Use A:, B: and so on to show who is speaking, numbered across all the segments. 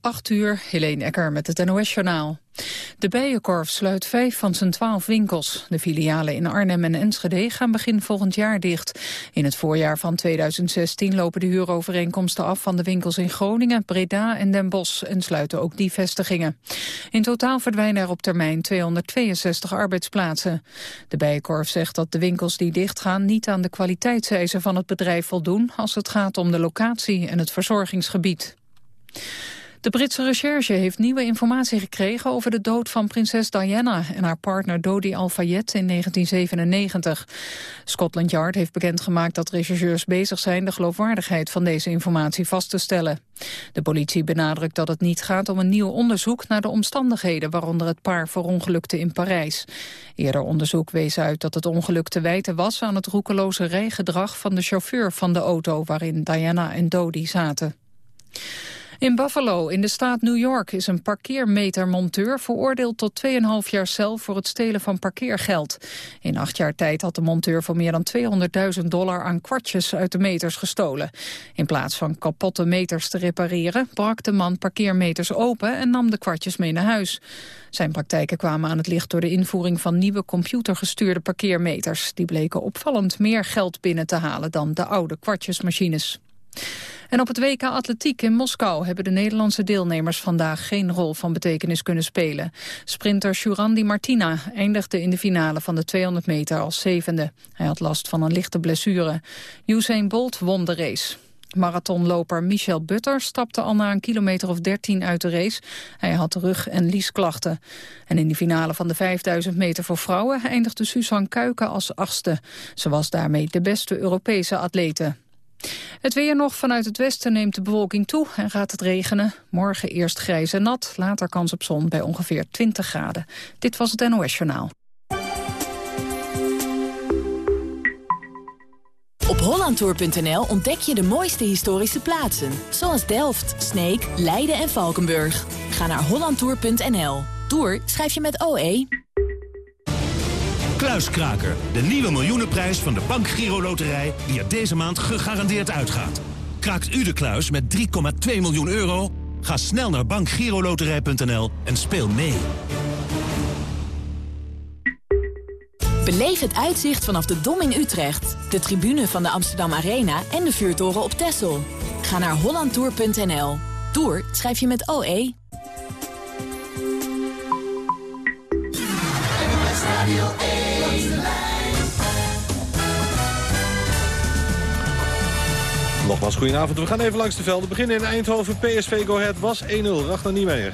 A: 8 uur, Helene Ecker met het NOS-journaal. De Bijenkorf sluit vijf van zijn twaalf winkels. De filialen in Arnhem en Enschede gaan begin volgend jaar dicht. In het voorjaar van 2016 lopen de huurovereenkomsten af van de winkels in Groningen, Breda en Den Bosch en sluiten ook die vestigingen. In totaal verdwijnen er op termijn 262 arbeidsplaatsen. De Bijenkorf zegt dat de winkels die dichtgaan niet aan de kwaliteitseisen van het bedrijf voldoen als het gaat om de locatie en het verzorgingsgebied. De Britse recherche heeft nieuwe informatie gekregen over de dood van prinses Diana en haar partner Dodi Al-Fayed in 1997. Scotland Yard heeft bekendgemaakt dat rechercheurs bezig zijn de geloofwaardigheid van deze informatie vast te stellen. De politie benadrukt dat het niet gaat om een nieuw onderzoek naar de omstandigheden waaronder het paar verongelukte in Parijs. Eerder onderzoek wees uit dat het ongeluk te wijten was aan het roekeloze rijgedrag van de chauffeur van de auto waarin Diana en Dodi zaten. In Buffalo, in de staat New York, is een parkeermetermonteur veroordeeld tot 2,5 jaar cel voor het stelen van parkeergeld. In acht jaar tijd had de monteur voor meer dan 200.000 dollar aan kwartjes uit de meters gestolen. In plaats van kapotte meters te repareren, brak de man parkeermeters open en nam de kwartjes mee naar huis. Zijn praktijken kwamen aan het licht door de invoering van nieuwe computergestuurde parkeermeters. Die bleken opvallend meer geld binnen te halen dan de oude kwartjesmachines. En op het WK Atletiek in Moskou hebben de Nederlandse deelnemers vandaag geen rol van betekenis kunnen spelen. Sprinter Shurandi Martina eindigde in de finale van de 200 meter als zevende. Hij had last van een lichte blessure. Usain Bolt won de race. Marathonloper Michel Butter stapte al na een kilometer of 13 uit de race. Hij had rug- en liesklachten. En in de finale van de 5000 meter voor vrouwen eindigde Suzanne Kuiken als achtste. Ze was daarmee de beste Europese atlete. Het weer nog vanuit het westen neemt de bewolking toe en gaat het regenen. Morgen eerst grijs en nat, later kans op zon bij ongeveer 20 graden. Dit was het NOS Journaal.
B: Op hollandtour.nl ontdek je de mooiste historische plaatsen. Zoals Delft, Sneek, Leiden en Valkenburg. Ga naar hollandtour.nl. Tour schrijf je met OE.
C: Kluiskraker, de nieuwe miljoenenprijs van de Bank Giro Loterij... die er deze maand gegarandeerd uitgaat. Kraakt u de kluis met 3,2 miljoen euro? Ga snel naar bankgiroloterij.nl en speel mee.
B: Beleef het uitzicht vanaf de Dom in Utrecht, de tribune van de Amsterdam Arena en de vuurtoren op Texel. Ga naar hollandtour.nl. Tour schrijf je met OE.
D: Nogmaals, goedenavond. We gaan even langs de velden. Beginnen in Eindhoven. PSV Go Ahead was 1-0. Ragnar Niemeyer.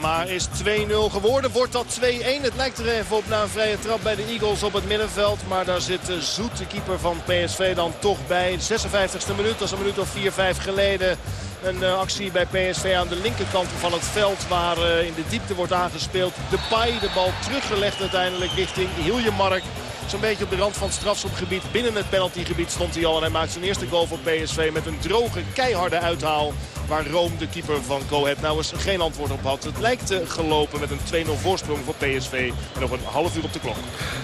E: Maar is 2-0 geworden. Wordt dat 2-1? Het lijkt er even op na een vrije trap bij de Eagles op het middenveld. Maar daar zit Zoet, de keeper van PSV, dan toch bij. 56e minuut, dat is een minuut of 4-5 geleden. Een uh, actie bij PSV aan de linkerkant van het veld waar uh, in de diepte wordt aangespeeld. De Pai, de bal teruggelegd uiteindelijk richting Hiljemark. Zo'n beetje op de rand van het strafschopgebied. Binnen het penaltygebied stond hij al. En hij maakt zijn eerste goal voor PSV met een droge, keiharde uithaal. Waar Room, de keeper van Ahead, nou eens geen antwoord op had. Het lijkt te gelopen met een 2-0 voorsprong voor PSV. En nog een half uur op de klok.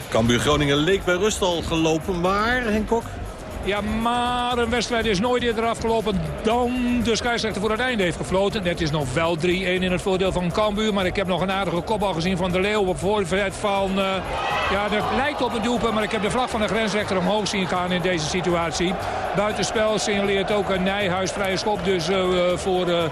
D: Cambuur Groningen leek bij rust al gelopen. Maar, Henk Kok,
F: ja, maar een wedstrijd is nooit eerder afgelopen dan de scheidsrechter voor het einde heeft gefloten. Het is nog wel 3-1 in het voordeel van Cambuur. Maar ik heb nog een aardige kopbal gezien van de Leeuw op voorzet van... Uh, ja, dat lijkt op een doelpunt, maar ik heb de vlag van de grensrechter omhoog zien gaan in deze situatie. Buitenspel signaleert ook een Nijhuis vrije schop dus uh, voor... Uh,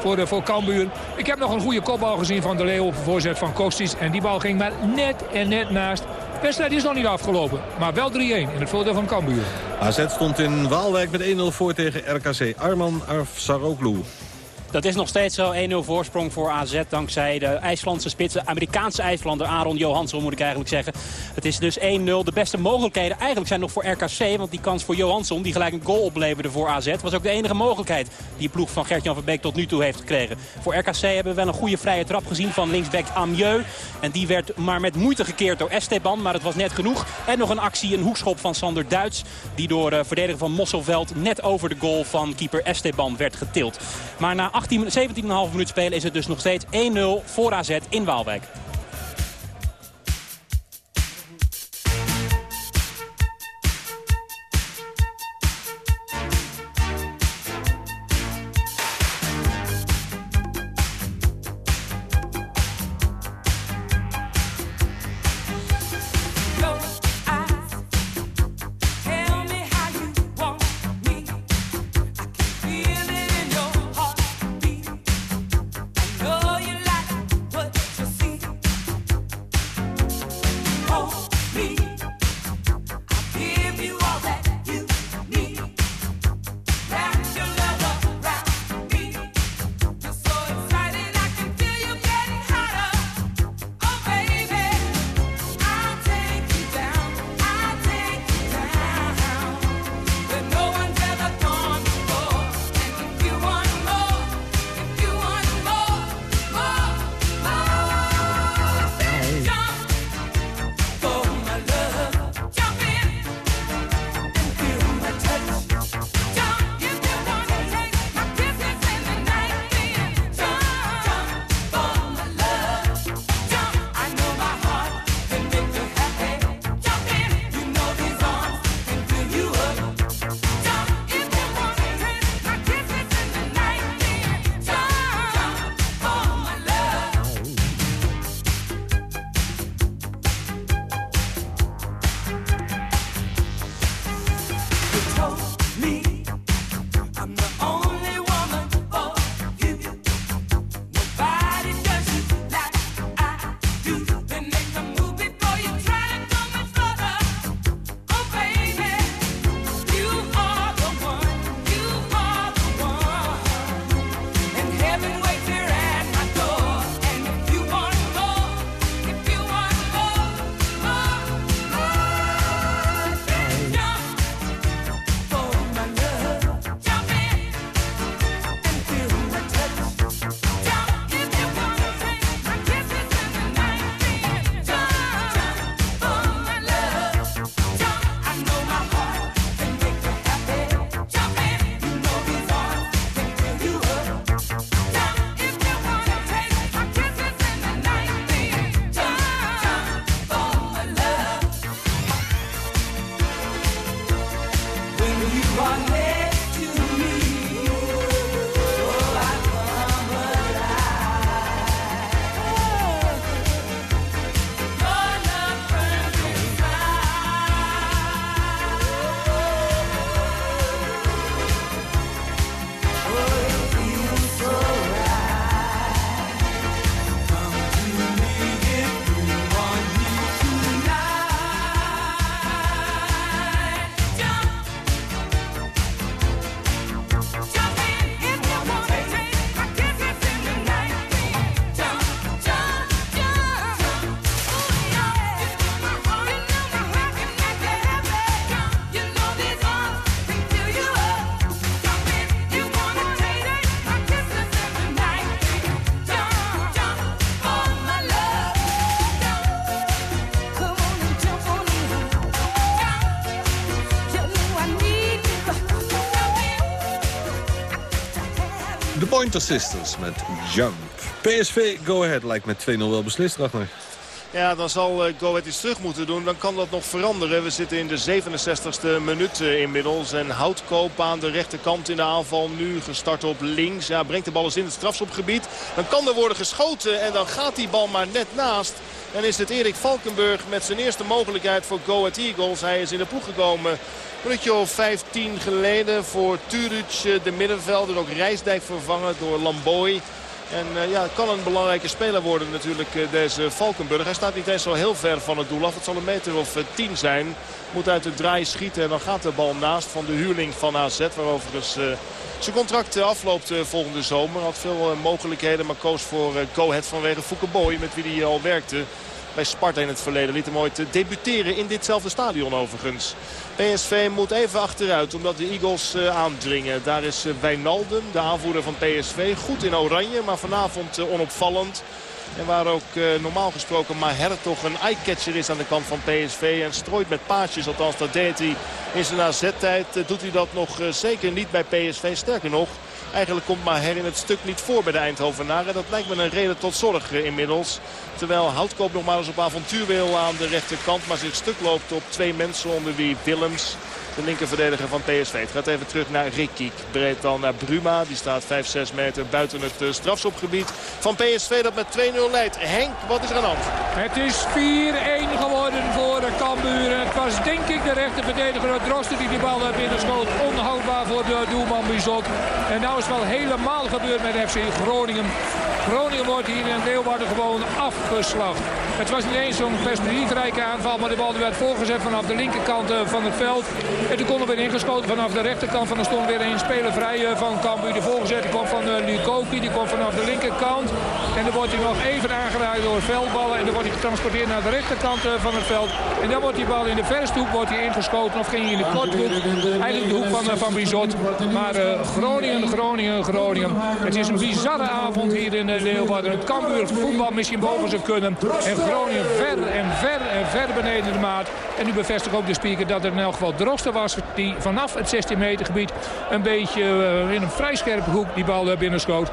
F: voor, voor Cambuur. Ik heb nog een goede kopbal gezien van de Leeuw op voorzet van Kostis. En die bal ging maar net en net naast. De wedstrijd is nog niet afgelopen, maar wel 3-1 in het voordeel van Cambuur.
D: AZ stond in Waalwijk met 1-0 voor tegen RKC. Arman Arfsaroglu.
G: Dat is nog steeds zo 1-0 voorsprong voor AZ dankzij de IJslandse spits. De Amerikaanse IJslander Aaron Johansson moet ik eigenlijk zeggen. Het is dus 1-0. De beste mogelijkheden eigenlijk zijn nog voor RKC. Want die kans voor Johansson die gelijk een goal opleverde voor AZ... was ook de enige mogelijkheid die de ploeg van Gert-Jan van Beek tot nu toe heeft gekregen. Voor RKC hebben we wel een goede vrije trap gezien van linksback Amieux. En die werd maar met moeite gekeerd door Esteban. Maar het was net genoeg. En nog een actie, een hoekschop van Sander Duits. Die door uh, verdediger van Mosselveld net over de goal van keeper Esteban werd getild. Maar na 18, 17,5 minuut spelen is het dus nog steeds 1-0 voor AZ in Waalwijk.
D: Pointer Sisters met Jump. PSV Go Ahead lijkt met 2-0 wel beslist, Ragnar.
E: Ja, dan zal uh, Go Ahead iets terug moeten doen. Dan kan dat nog veranderen. We zitten in de 67e minuut uh, inmiddels. En Houtkoop aan de rechterkant in de aanval. Nu gestart op links. Ja, brengt de bal eens in het strafschopgebied. Dan kan er worden geschoten. En dan gaat die bal maar net naast. Dan is het Erik Valkenburg met zijn eerste mogelijkheid voor Go Ahead Eagles. Hij is in de ploeg gekomen. Minuutje of 15 geleden voor Turic, eh, de middenvelder. Ook Rijsdijk vervangen door Lamboy. En uh, ja, kan een belangrijke speler worden natuurlijk uh, deze Valkenburg. Hij staat niet eens zo heel ver van het doel af. Het zal een meter of uh, tien zijn. Moet uit de draai schieten en dan gaat de bal naast van de huurling van AZ. Waar overigens zijn contract afloopt volgende zomer. Had veel mogelijkheden, maar koos voor Go Ahead vanwege Boy met wie hij al werkte bij Sparta in het verleden. Liet hem ooit debuteren in ditzelfde stadion overigens. PSV moet even achteruit omdat de Eagles uh, aandringen. Daar is uh, Wijnaldum, de aanvoerder van PSV. Goed in oranje, maar vanavond onopvallend. En waar ook normaal gesproken Maher toch een eyecatcher is aan de kant van PSV. En strooit met paasjes, althans dat deed hij in zijn AZ-tijd. doet hij dat nog zeker niet bij PSV. Sterker nog, Eigenlijk komt Maher in het stuk niet voor bij de Eindhovenaren. Dat lijkt me een reden tot zorg inmiddels. Terwijl Houtkoop nog maar eens op avontuur wil aan de rechterkant. Maar zich stuk loopt op twee mensen onder wie Willems de linkerverdediger van PSV. Het gaat even terug naar Rikiek. Breed dan naar Bruma. Die staat 5, 6 meter buiten het uh, strafschopgebied van PSV dat met 2-0 leidt. Henk, wat is er aan de hand?
F: Het is 4-1 geworden voor Cambuur. Het was denk ik de rechterverdediger Drosten die die bal binnenschoot. Onhoudbaar voor de doelman Bizot. En nou is wel helemaal gebeurd met FC Groningen. Groningen wordt hier in Leeuwarden gewoon afgeslacht. Het was niet eens zo'n perspectiefrijke aanval, maar de bal werd voorgezet vanaf de linkerkant eh, van het veld. En toen kon er weer ingeschoten vanaf de rechterkant. Van er stond weer een speler vrij eh, van Cambuur. De voorgezet die komt van uh, Lukoki, die komt vanaf de linkerkant. En dan wordt hij nog even aangeraakt door veldballen. En dan wordt hij getransporteerd naar de rechterkant van het veld. En dan wordt die bal in de verste hoek wordt hij ingeschoten. Of ging hij in de korthoek. Eigenlijk de hoek van, van Bizot. Maar Groningen, Groningen, Groningen. Het is een bizarre avond hier in Leeuwarden. Het Cambuur voetbal misschien boven ze kunnen. En Groningen ver en ver en ver beneden de maat. En nu bevestigt ook de speaker dat er in elk geval Drosten was. Die vanaf het 16 meter gebied een beetje uh, in een vrij scherpe hoek die bal binnenschoot. 4-1.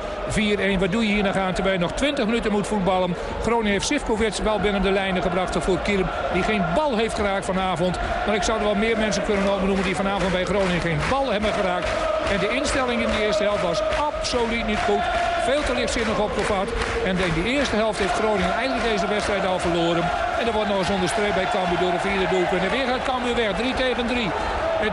F: Wat doe je hier nog aan terwijl je nog 20 minuten moet voetballen. Groningen heeft Sivkovic wel binnen de lijnen gebracht voor Kirm. Die geen bal heeft geraakt vanavond. Maar ik zou er wel meer mensen kunnen opnoemen die vanavond bij Groningen geen bal hebben geraakt. En de instelling in de eerste helft was absoluut niet goed. Veel te lichtzinnig opgevat. En in de eerste helft heeft Groningen eigenlijk deze wedstrijd al verloren. En er wordt nog eens onderstreept bij Cambuur door de vierde doelpunt. En weer gaat Cambuur weg. 3 tegen 3.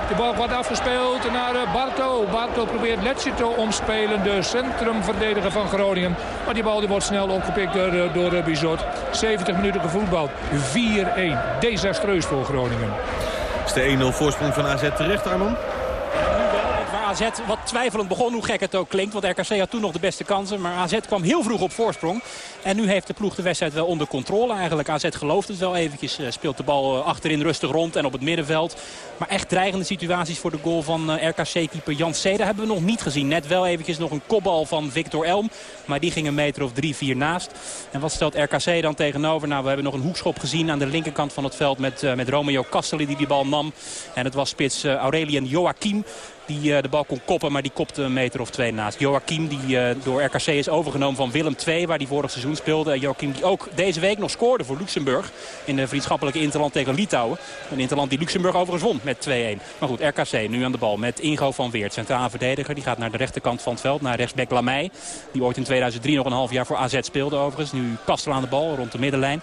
F: De bal wordt afgespeeld naar eh, Barto. Barto probeert Letje te omspelen. De centrumverdediger van Groningen. Maar die bal die wordt snel opgepikt door, eh, door eh, Bizot. 70 minuten gevoetbald. 4-1. Desastreus voor Groningen.
D: Is de 1-0 voorsprong van AZ terecht, Arman?
G: AZ wat twijfelend begon, hoe gek het ook klinkt. Want RKC had toen nog de beste kansen. Maar AZ kwam heel vroeg op voorsprong. En nu heeft de ploeg de wedstrijd wel onder controle eigenlijk. AZ gelooft het wel eventjes. Eh, speelt de bal eh, achterin rustig rond en op het middenveld. Maar echt dreigende situaties voor de goal van eh, RKC-keeper Jan Seda hebben we nog niet gezien. Net wel eventjes nog een kopbal van Victor Elm. Maar die ging een meter of drie, vier naast. En wat stelt RKC dan tegenover? Nou, we hebben nog een hoekschop gezien aan de linkerkant van het veld met, met Romeo Castelli die die bal nam. En het was spits Aurelian Joachim die de bal kon koppen, maar die kopte een meter of twee naast. Joachim, die door RKC is overgenomen van Willem II, waar die vorig seizoen speelde. Joachim die ook deze week nog scoorde voor Luxemburg in de vriendschappelijke Interland tegen Litouwen. Een Interland die Luxemburg overigens won met 2-1. Maar goed, RKC nu aan de bal met Ingo van Weert, centraal verdediger. Die gaat naar de rechterkant van het veld, naar rechtsback Lamey. Die ooit in 2003 nog een half jaar voor AZ speelde overigens. Nu Kastel aan de bal rond de middenlijn.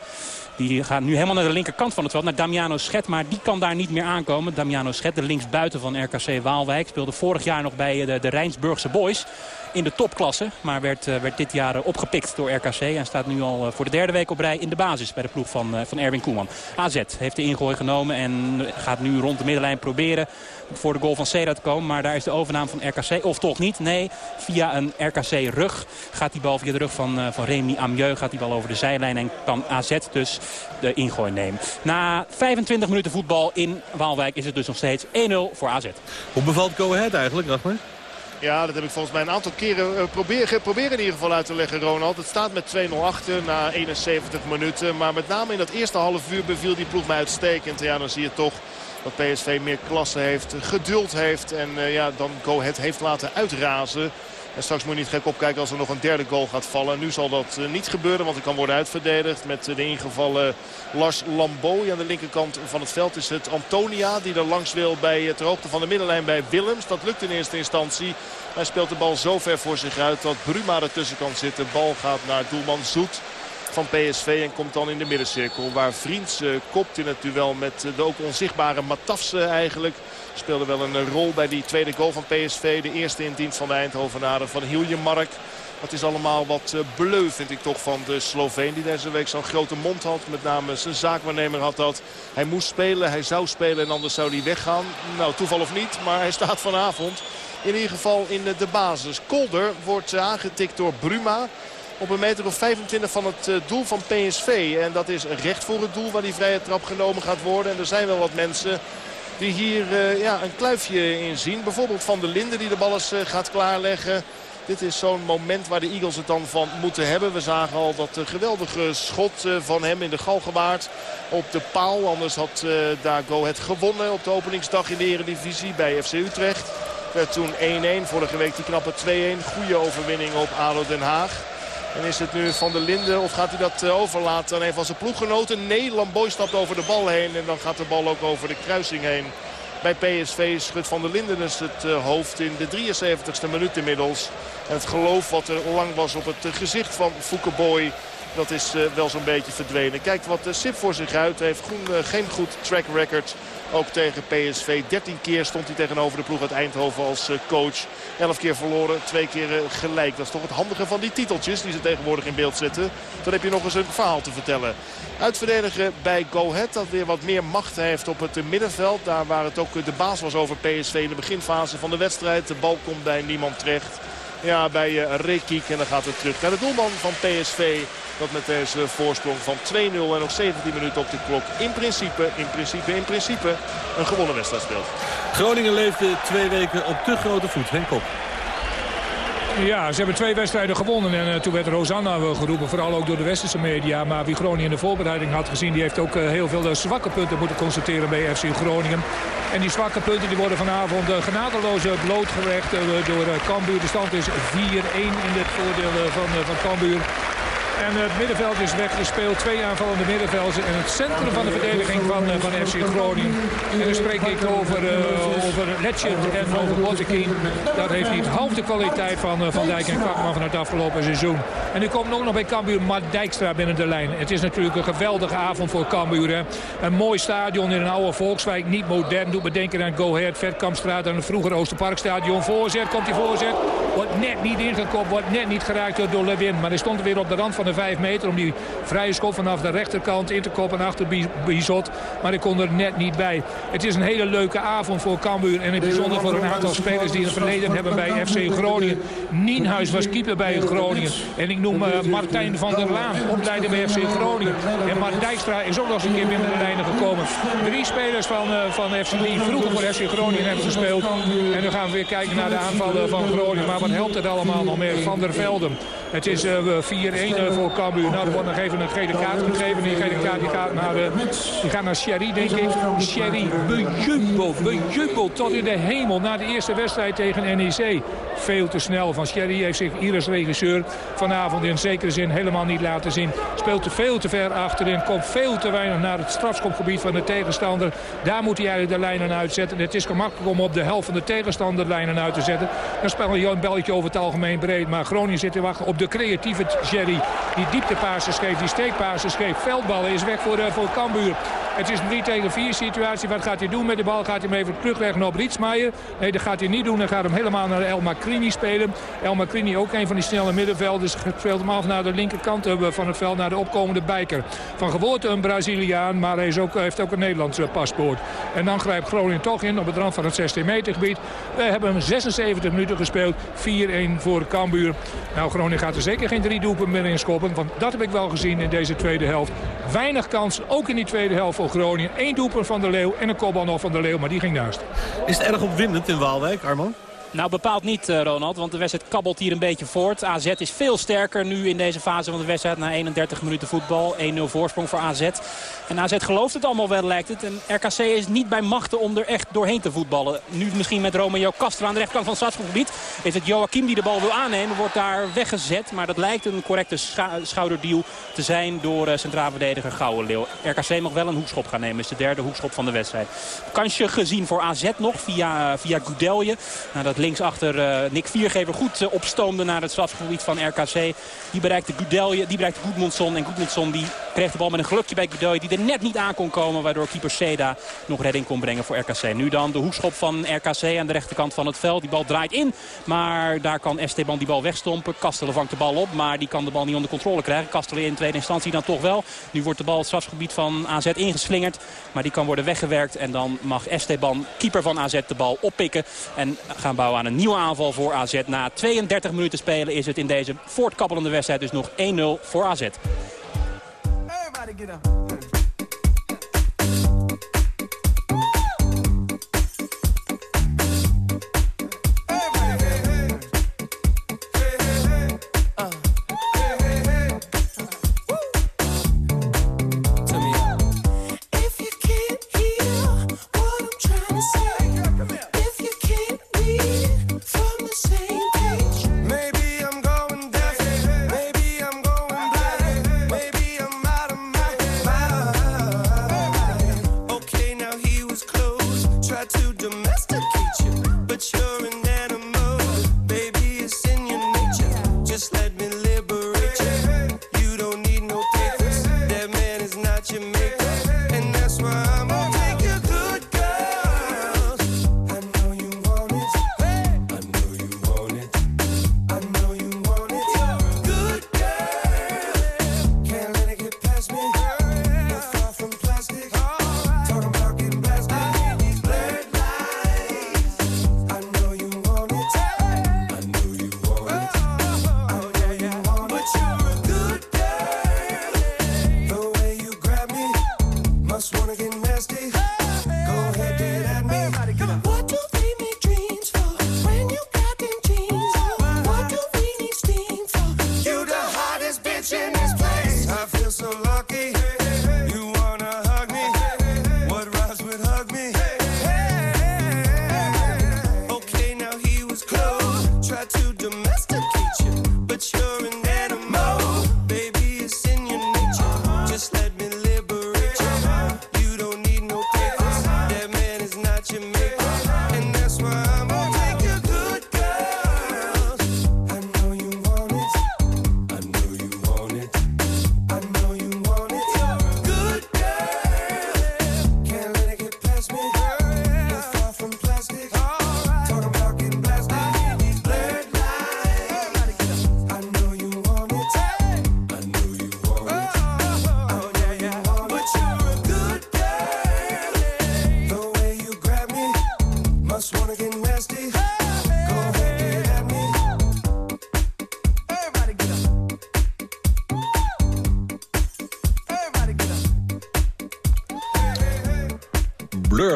G: Die gaat nu helemaal naar de linkerkant van het veld. Naar Damiano Schet. Maar die kan daar niet meer aankomen. Damiano Schet, de linksbuiten van RKC Waalwijk. Speelde vorig jaar nog bij de, de Rijnsburgse Boys in de topklasse. Maar werd, uh, werd dit jaar opgepikt door RKC. En staat nu al uh, voor de derde week op rij in de basis bij de ploeg van, van Erwin Koeman. AZ heeft de ingooi genomen en gaat nu rond de middenlijn proberen voor de goal van Seda te komen. Maar daar is de overname van RKC. Of toch niet. Nee, via een RKC-rug gaat die bal via de rug van, van Remy Amieux. Gaat die bal over de zijlijn en kan AZ dus de ingooi nemen. Na 25 minuten voetbal in Waalwijk is het dus nog steeds 1-0 voor AZ.
D: Hoe bevalt Go Ahead eigenlijk, Rachman?
E: Ja, dat heb ik volgens mij een aantal keren uh, probeer, geprobeerd in ieder geval uit te leggen, Ronald. Het staat met 2-0 achter na 71 minuten. Maar met name in dat eerste half uur beviel die ploeg mij uitstekend. Ja, dan zie je toch dat PSV meer klasse heeft, geduld heeft. En uh, ja, dan Go Ahead heeft laten uitrazen. En straks moet je niet gek opkijken als er nog een derde goal gaat vallen. Nu zal dat eh, niet gebeuren, want hij kan worden uitverdedigd met de ingevallen Lars Lambeau. Aan de linkerkant van het veld is het Antonia die er langs wil bij ter hoogte van de middenlijn bij Willems. Dat lukt in eerste instantie. Hij speelt de bal zo ver voor zich uit dat Bruma ertussen kan zitten. Bal gaat naar doelman Zoet van PSV en komt dan in de middencirkel. Waar Vriends kopt in het duel met de ook onzichtbare Matafse eigenlijk. Speelde wel een rol bij die tweede goal van PSV. De eerste in dienst van de Eindhovenaren van Hiljemark. Het is allemaal wat bleu vind ik toch van de Sloveen die deze week zo'n grote mond had. Met name zijn zaakwaarnemer had dat. Hij moest spelen, hij zou spelen en anders zou hij weggaan. Nou, toeval of niet, maar hij staat vanavond in ieder geval in de basis. Kolder wordt aangetikt door Bruma op een meter of 25 van het doel van PSV. En dat is recht voor het doel waar die vrije trap genomen gaat worden. En er zijn wel wat mensen die hier uh, ja, een kluifje in zien. Bijvoorbeeld Van der Linden die de bal eens uh, gaat klaarleggen. Dit is zo'n moment waar de Eagles het dan van moeten hebben. We zagen al dat uh, geweldige schot van hem in de galgenwaard op de paal. Anders had daar Go het gewonnen op de openingsdag in de Eredivisie bij FC Utrecht. Werd toen 1-1. Vorige week die knappe 2-1. Goede overwinning op ADO Den Haag. En is het nu Van der Linden of gaat hij dat overlaten aan een van zijn ploeggenoten? Nee, Lamboy stapt over de bal heen en dan gaat de bal ook over de kruising heen. Bij PSV schudt Van der Linden dus het hoofd in de 73ste minuut inmiddels. En het geloof wat er lang was op het gezicht van Foukeboy... Dat is wel zo'n beetje verdwenen. Kijkt wat Sip voor zich uit. Heeft groen, geen goed track record. Ook tegen PSV. 13 keer stond hij tegenover de ploeg uit Eindhoven als coach. 11 keer verloren, twee keer gelijk. Dat is toch het handige van die titeltjes die ze tegenwoordig in beeld zetten. Dan heb je nog eens een verhaal te vertellen. Uitverdedigen bij Go. Dat weer wat meer macht heeft op het middenveld. Daar waar het ook de baas was over PSV in de beginfase van de wedstrijd. De bal komt bij niemand terecht. Ja, bij uh, Rekiek. En dan gaat het terug naar de doelman van PSV. Dat met deze voorsprong van 2-0 en nog 17 minuten op de klok in principe, in principe, in principe een gewonnen wedstrijd speelt.
D: Groningen leefde twee weken op te grote voet. Henk Kop.
F: Ja, ze hebben twee wedstrijden gewonnen. En uh, toen werd Rosanna geroepen, vooral ook door de westerse media. Maar wie Groningen in de voorbereiding had gezien... die heeft ook uh, heel veel zwakke punten moeten constateren bij FC Groningen. En die zwakke punten die worden vanavond genadeloos blootgelegd door Cambuur. De stand is 4-1 in het voordeel van, van Cambuur. En het middenveld is weggespeeld. Twee aanvallende middenvelden. En het centrum van de verdediging van, uh, van FC Groningen. En dan spreek ik over, uh, over Letchert en over Bottekin. Dat heeft niet half de kwaliteit van uh, Van Dijk en Kwakman van het afgelopen seizoen. En nu komt ook nog bij Cambuur Matt Dijkstra binnen de lijn. Het is natuurlijk een geweldige avond voor Cambuur. Een mooi stadion in een oude Volkswijk. Niet modern. Doet me denken aan Go Ahead, Vetkampstraat en het vroegere Oosterparkstadion. Voorzet, komt die voorzet. Wordt net niet ingekopt, wordt net niet geraakt door Lewin. Maar hij stond er weer op de rand van de 5 meter om die vrije schop vanaf de rechterkant in te koppen achter Bizot. Maar ik kon er net niet bij. Het is een hele leuke avond voor Cambuur. En in het bijzonder voor een aantal spelers die in het verleden hebben bij FC Groningen. Nienhuis was keeper bij Groningen. En ik noem uh, Martijn van der Laan, opleider bij FC Groningen. En Mart Dijkstra is ook nog eens een keer binnen de lijnen gekomen. Drie spelers van, uh, van FC die vroeger voor FC Groningen hebben gespeeld. En dan gaan we weer kijken naar de aanvallen van Groningen. Maar wat helpt het allemaal nog meer? Van der Velden. Het is uh, 4-1 voor Cambuur. Nou, er wordt nog even een gele kaart gegeven. Die gele kaart die gaat naar, uh, die gaat naar Sherry, denk ik. Sherry bejubeld, bejubeld tot in de hemel na de eerste wedstrijd tegen NEC. Veel te snel van Sherry heeft zich hier als regisseur vanavond in zekere zin helemaal niet laten zien. Speelt te veel te ver achterin, komt veel te weinig naar het strafschopgebied van de tegenstander. Daar moet hij eigenlijk de lijnen uitzetten. Het is gemakkelijk om op de helft van de tegenstander lijnen uit te zetten. Dan spelen je een belletje over het algemeen breed. Maar Groningen zit te wachten op de creatieve Sherry. Die dieptepases geeft, die steekpases geeft. Veldballen is weg voor, uh, voor Cambuur. Het is een 3 tegen 4 situatie. Wat gaat hij doen met de bal? Gaat hij hem even terugleggen op Rietsmaier? Nee, dat gaat hij niet doen. Dan gaat hem helemaal naar El Macrini spelen. El Macrini ook een van die snelle middenvelders. Speelt hem af naar de linkerkant van het veld. Naar de opkomende bijker. Van geboorte een Braziliaan. Maar hij is ook, heeft ook een Nederlands paspoort. En dan grijpt Groningen toch in op het rand van het 16 meter gebied. We hebben 76 minuten gespeeld. 4-1 voor Cambuur. Nou, Groningen gaat er zeker geen drie doelpunten meer in schoppen. Want dat heb ik wel gezien in deze tweede helft. Weinig kans, ook in die tweede helft voor Groningen. Eén doelpunt van de Leeuw en een kopbal van de Leeuw, maar die ging naast.
D: Is het erg opwindend in Waalwijk, Arman?
H: Nou, bepaald niet, eh, Ronald. Want de wedstrijd kabbelt hier een beetje voort. AZ is veel sterker nu in deze fase van de wedstrijd. Na 31 minuten voetbal. 1-0 voorsprong voor AZ. En AZ gelooft het allemaal wel, lijkt het. En RKC is niet bij machten om er echt doorheen te voetballen. Nu misschien met Romeo Castro aan de rechterkant van het strafgebied. Is het Joachim die de bal wil aannemen. Wordt daar weggezet. Maar dat lijkt een correcte schouderdeal te zijn door uh, centraal verdediger Gouwenleeuw. RKC mag wel een hoekschop gaan nemen. Is de derde hoekschop van de wedstrijd. Kansje gezien voor AZ nog via, via Goudelje. Nou, dat linksachter uh, Nick Viergever goed uh, opstoomde naar het strafgebied van RKC. Die bereikte Goudelje, die bereikte Goedmondson. En Goedmondson die kreeg de bal met een gelukje bij Goudelje die er net niet aan kon komen. Waardoor keeper Seda nog redding kon brengen voor RKC. Nu dan de hoekschop van RKC aan de rechterkant van het veld. Die bal draait in, maar daar kan Esteban die bal wegstompen. Kastelen vangt de bal op, maar die kan de bal niet onder controle krijgen. Kastelen in tweede instantie dan toch wel. Nu wordt de bal het strafgebied van AZ ingeslingerd. Maar die kan worden weggewerkt en dan mag Esteban, keeper van AZ, de bal oppikken. En gaan bouwen aan een nieuwe aanval voor AZ. Na 32 minuten spelen is het in deze voortkappelende wedstrijd dus nog 1-0 voor AZ.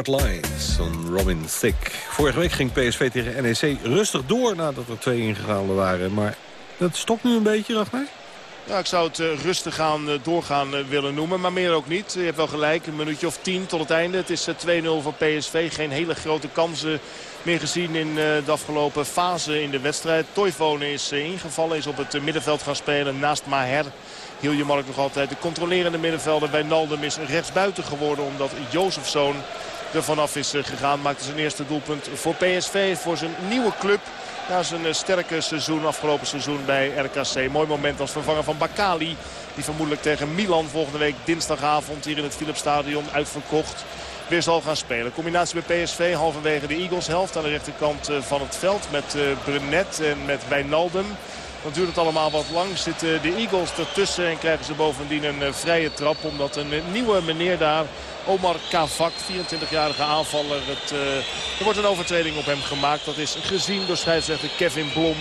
D: Lines van Robin Thicke. Vorige week ging PSV tegen NEC rustig door nadat er twee ingegaan waren. Maar dat stopt nu een beetje, Ragnar?
E: Ja, ik zou het uh, rustig gaan, uh, doorgaan uh, willen noemen, maar meer ook niet. Je hebt wel gelijk, een minuutje of tien tot het einde. Het is 2-0 voor PSV. Geen hele grote kansen meer gezien in de afgelopen fase in de wedstrijd. Toivonen is ingevallen, is op het middenveld gaan spelen naast Maher. Mark nog altijd de controlerende middenvelder bij Naldum is rechtsbuiten geworden. Omdat Jozefzoon er vanaf is eh, gegaan. Maakte zijn eerste doelpunt voor PSV. Voor zijn nieuwe club. Na zijn eh, sterke seizoen, afgelopen seizoen bij RKC. Mooi moment als vervanger van Bakali. Die vermoedelijk tegen Milan volgende week dinsdagavond hier in het Philipsstadion uitverkocht weer zal gaan spelen. Combinatie bij PSV halverwege de Eagles helft aan de rechterkant eh, van het veld. Met Brunet en met Wijnaldum. Dan duurt het allemaal wat lang. Zitten de Eagles ertussen en krijgen ze bovendien een vrije trap. Omdat een nieuwe meneer daar Omar Kavak, 24-jarige aanvaller. Het, uh, er wordt een overtreding op hem gemaakt. Dat is gezien door scheidsrechter Kevin Blom.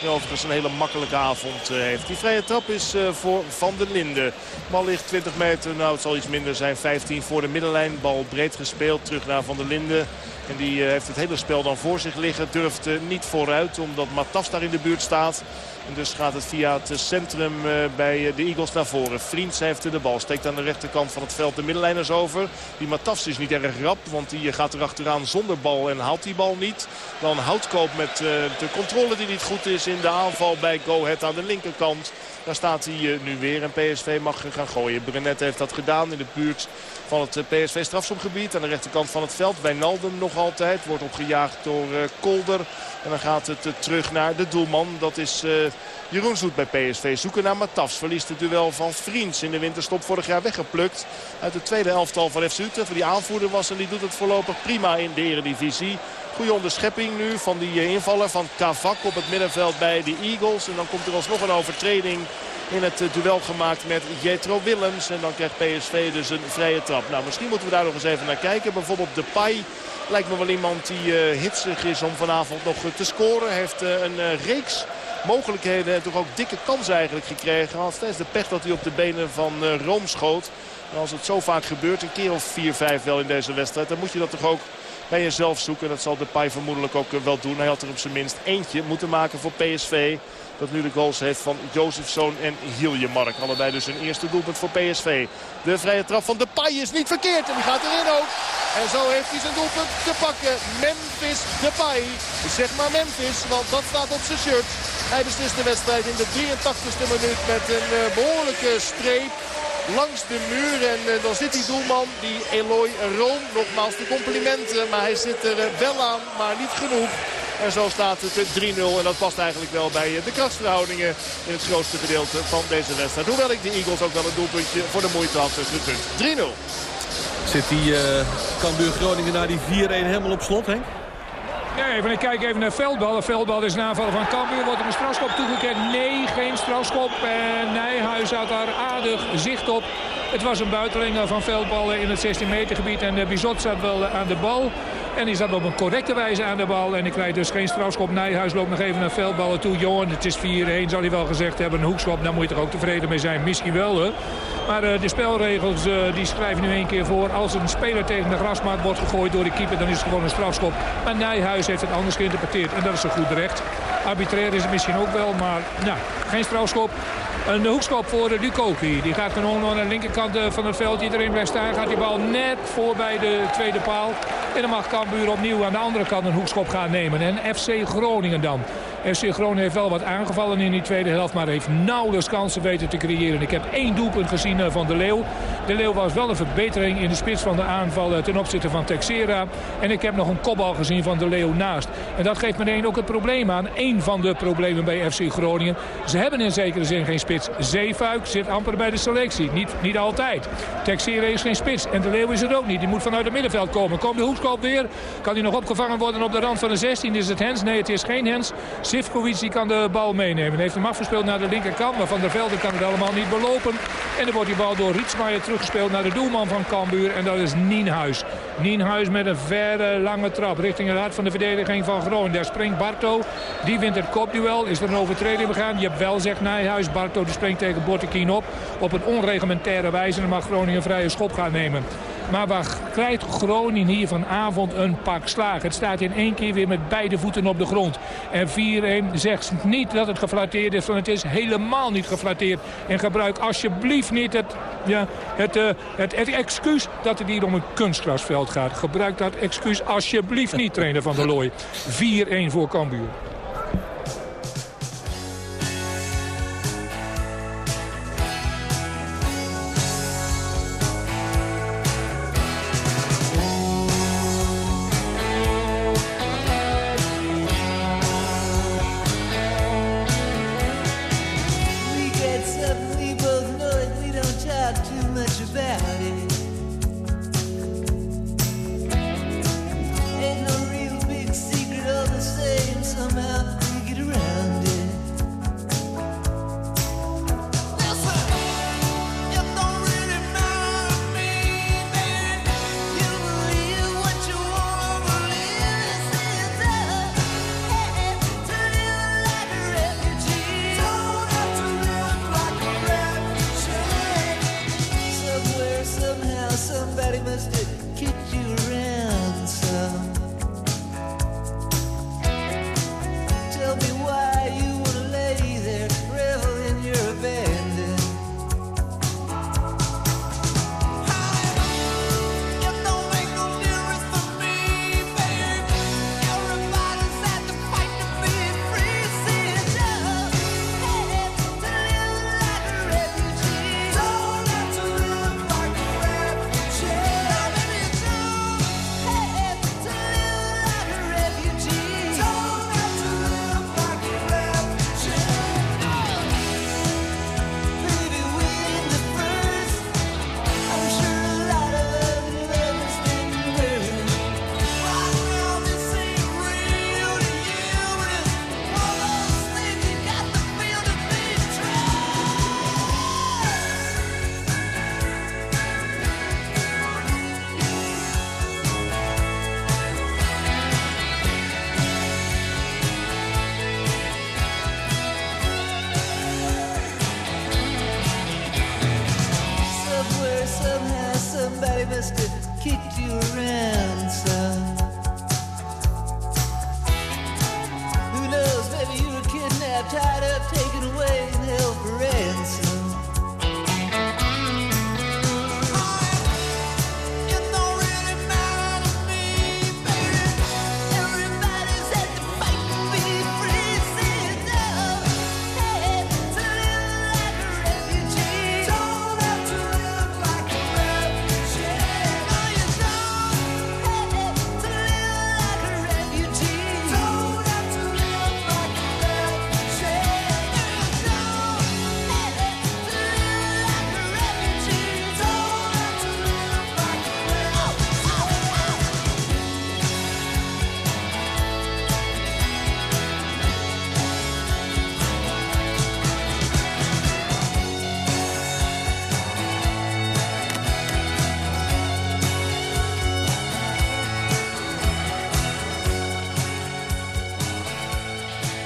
E: Die overigens een hele makkelijke avond heeft. Die vrije trap is voor Van der Linden. Bal ligt 20 meter, nou het zal iets minder zijn, 15 voor de middenlijn. Bal breed gespeeld, terug naar Van der Linden. En die heeft het hele spel dan voor zich liggen. Durft niet vooruit omdat Matas daar in de buurt staat. En dus gaat het via het centrum eh, bij eh, de Eagles naar voren. Vriends heeft de bal. Steekt aan de rechterkant van het veld de middenlijners over. Die Matafs is niet erg rap. Want die gaat er achteraan zonder bal en haalt die bal niet. Dan Houtkoop met eh, de controle die niet goed is in de aanval bij Go Ahead aan de linkerkant. Daar staat hij nu weer en PSV mag gaan gooien. Brenet heeft dat gedaan in de buurt van het PSV strafschopgebied. Aan de rechterkant van het veld. Bij Naldum nog altijd. Wordt opgejaagd door Kolder. En dan gaat het terug naar de doelman. Dat is Jeroen Zoet bij PSV. Zoeken naar Matafs. Verliest het duel van Vriends. In de winterstop vorig jaar weggeplukt. Uit de tweede elftal van FC Utrecht. Die aanvoerder was. En die doet het voorlopig prima in de eredivisie. Goede onderschepping nu van die eh, invaller van Kavak op het middenveld bij de Eagles. En dan komt er alsnog een overtreding in het eh, duel gemaakt met Jetro Willems. En dan krijgt PSV dus een vrije trap. Nou, misschien moeten we daar nog eens even naar kijken. Bijvoorbeeld de Pai lijkt me wel iemand die uh, hitsig is om vanavond nog te scoren. Heeft een reeks mogelijkheden en toch ook dikke kans eigenlijk gekregen. Had steeds de pech dat hij op de benen van Room schoot. Als het zo vaak gebeurt, een keer of 4-5 wel in deze wedstrijd... dan moet je dat toch ook bij jezelf zoeken. Dat zal de Depay vermoedelijk ook eh, wel doen. Hij had er op zijn minst eentje moeten maken voor PSV. Dat nu de goals heeft van Jozefzoon en Hiljemark. Allebei dus een eerste doelpunt voor PSV. De vrije trap van Depay is niet verkeerd. En die gaat erin ook. En zo heeft hij zijn doelpunt te pakken. Memphis Depay. Zeg maar Memphis, want dat staat op zijn shirt. Hij beslist de wedstrijd in de 83ste minuut met een uh, behoorlijke streep langs de muur. En uh, dan zit die doelman, die Eloy Room, nogmaals de complimenten. Maar hij zit er uh, wel aan, maar niet genoeg. En zo staat het 3-0. En dat past eigenlijk wel bij de krachtsverhoudingen in het grootste gedeelte van deze wedstrijd. Hoewel ik de Eagles ook wel een doelpuntje voor de moeite had gegund. 3-0.
D: Zit die uh, Cambuur Groningen na die 4-1 helemaal op slot, Henk?
F: Even, ik kijk even naar Veldbal. De Veldbal is een aanval van Cambuur. Wordt er een strafschop toegekend? Nee, geen strafschop. En Nijhuis had daar aardig zicht op. Het was een buiteling van Veldballen in het 16 meter gebied. En Bizot zat wel aan de bal. En die zat op een correcte wijze aan de bal. En ik krijg dus geen strafschop. Nijhuis loopt nog even naar veldballen toe. Johan, het is 4-1, zal hij wel gezegd hebben. Een hoekschop, daar moet je toch ook tevreden mee zijn. Misschien wel, hè. Maar de spelregels die schrijven nu één keer voor. Als een speler tegen de grasmaat wordt gegooid door de keeper... dan is het gewoon een strafschop. Maar Nijhuis heeft het anders geïnterpreteerd. En dat is een goed recht. Arbitrair is het misschien ook wel, maar nou, geen strafschop. Een hoekschop voor Lukoki. Die gaat gewoon naar de linkerkant eh, van het veld. Iedereen blijft staan. Gaat die bal net voorbij de tweede paal. En dan mag Cambuur opnieuw aan de andere kant een hoekschop gaan nemen. En FC Groningen dan. FC Groningen heeft wel wat aangevallen in die tweede helft. Maar heeft nauwelijks kansen weten te creëren. Ik heb één doelpunt gezien eh, van De Leeuw. De Leeuw was wel een verbetering in de spits van de aanval eh, ten opzichte van Texera. En ik heb nog een kopbal gezien van De Leeuw naast. En dat geeft meteen ook het probleem aan. Eén van de problemen bij FC Groningen. Ze hebben in zekere zin geen spits. Zeefuik zit amper bij de selectie. Niet, niet altijd. Texera is geen spits. En De Leeuw is het ook niet. Die moet vanuit het middenveld komen. Komt de hoekschop weer. Kan hij nog opgevangen worden op de rand van de 16? Is het Hens? Nee, het is geen Hens. Sivkovic kan de bal meenemen. Heeft hem afgespeeld naar de linkerkant. Maar Van der Velde kan het allemaal niet belopen. En dan wordt die bal door Rietsmaier teruggespeeld naar de doelman van Cambuur. En dat is Nienhuis. Nienhuis met een verre lange trap richting het hart van de verdediging van Groningen. Daar springt Barto. Die wint het kopduel. Is er een overtreding begaan? Je hebt wel, zegt Nijhuis. Barto die springt tegen Bottekin op. Op een onreglementaire wijze. Dan mag Groningen een vrije schop gaan nemen. Maar waar krijgt Groningen hier vanavond een pak slaag? Het staat in één keer weer met beide voeten op de grond. En 4-1 zegt niet dat het geflatteerd is, want het is helemaal niet geflatteerd. En gebruik alsjeblieft niet het, ja, het, uh, het, het excuus dat het hier om een kunstgrasveld gaat. Gebruik dat excuus alsjeblieft niet, trainer van der Looy. 4-1 voor Cambuur.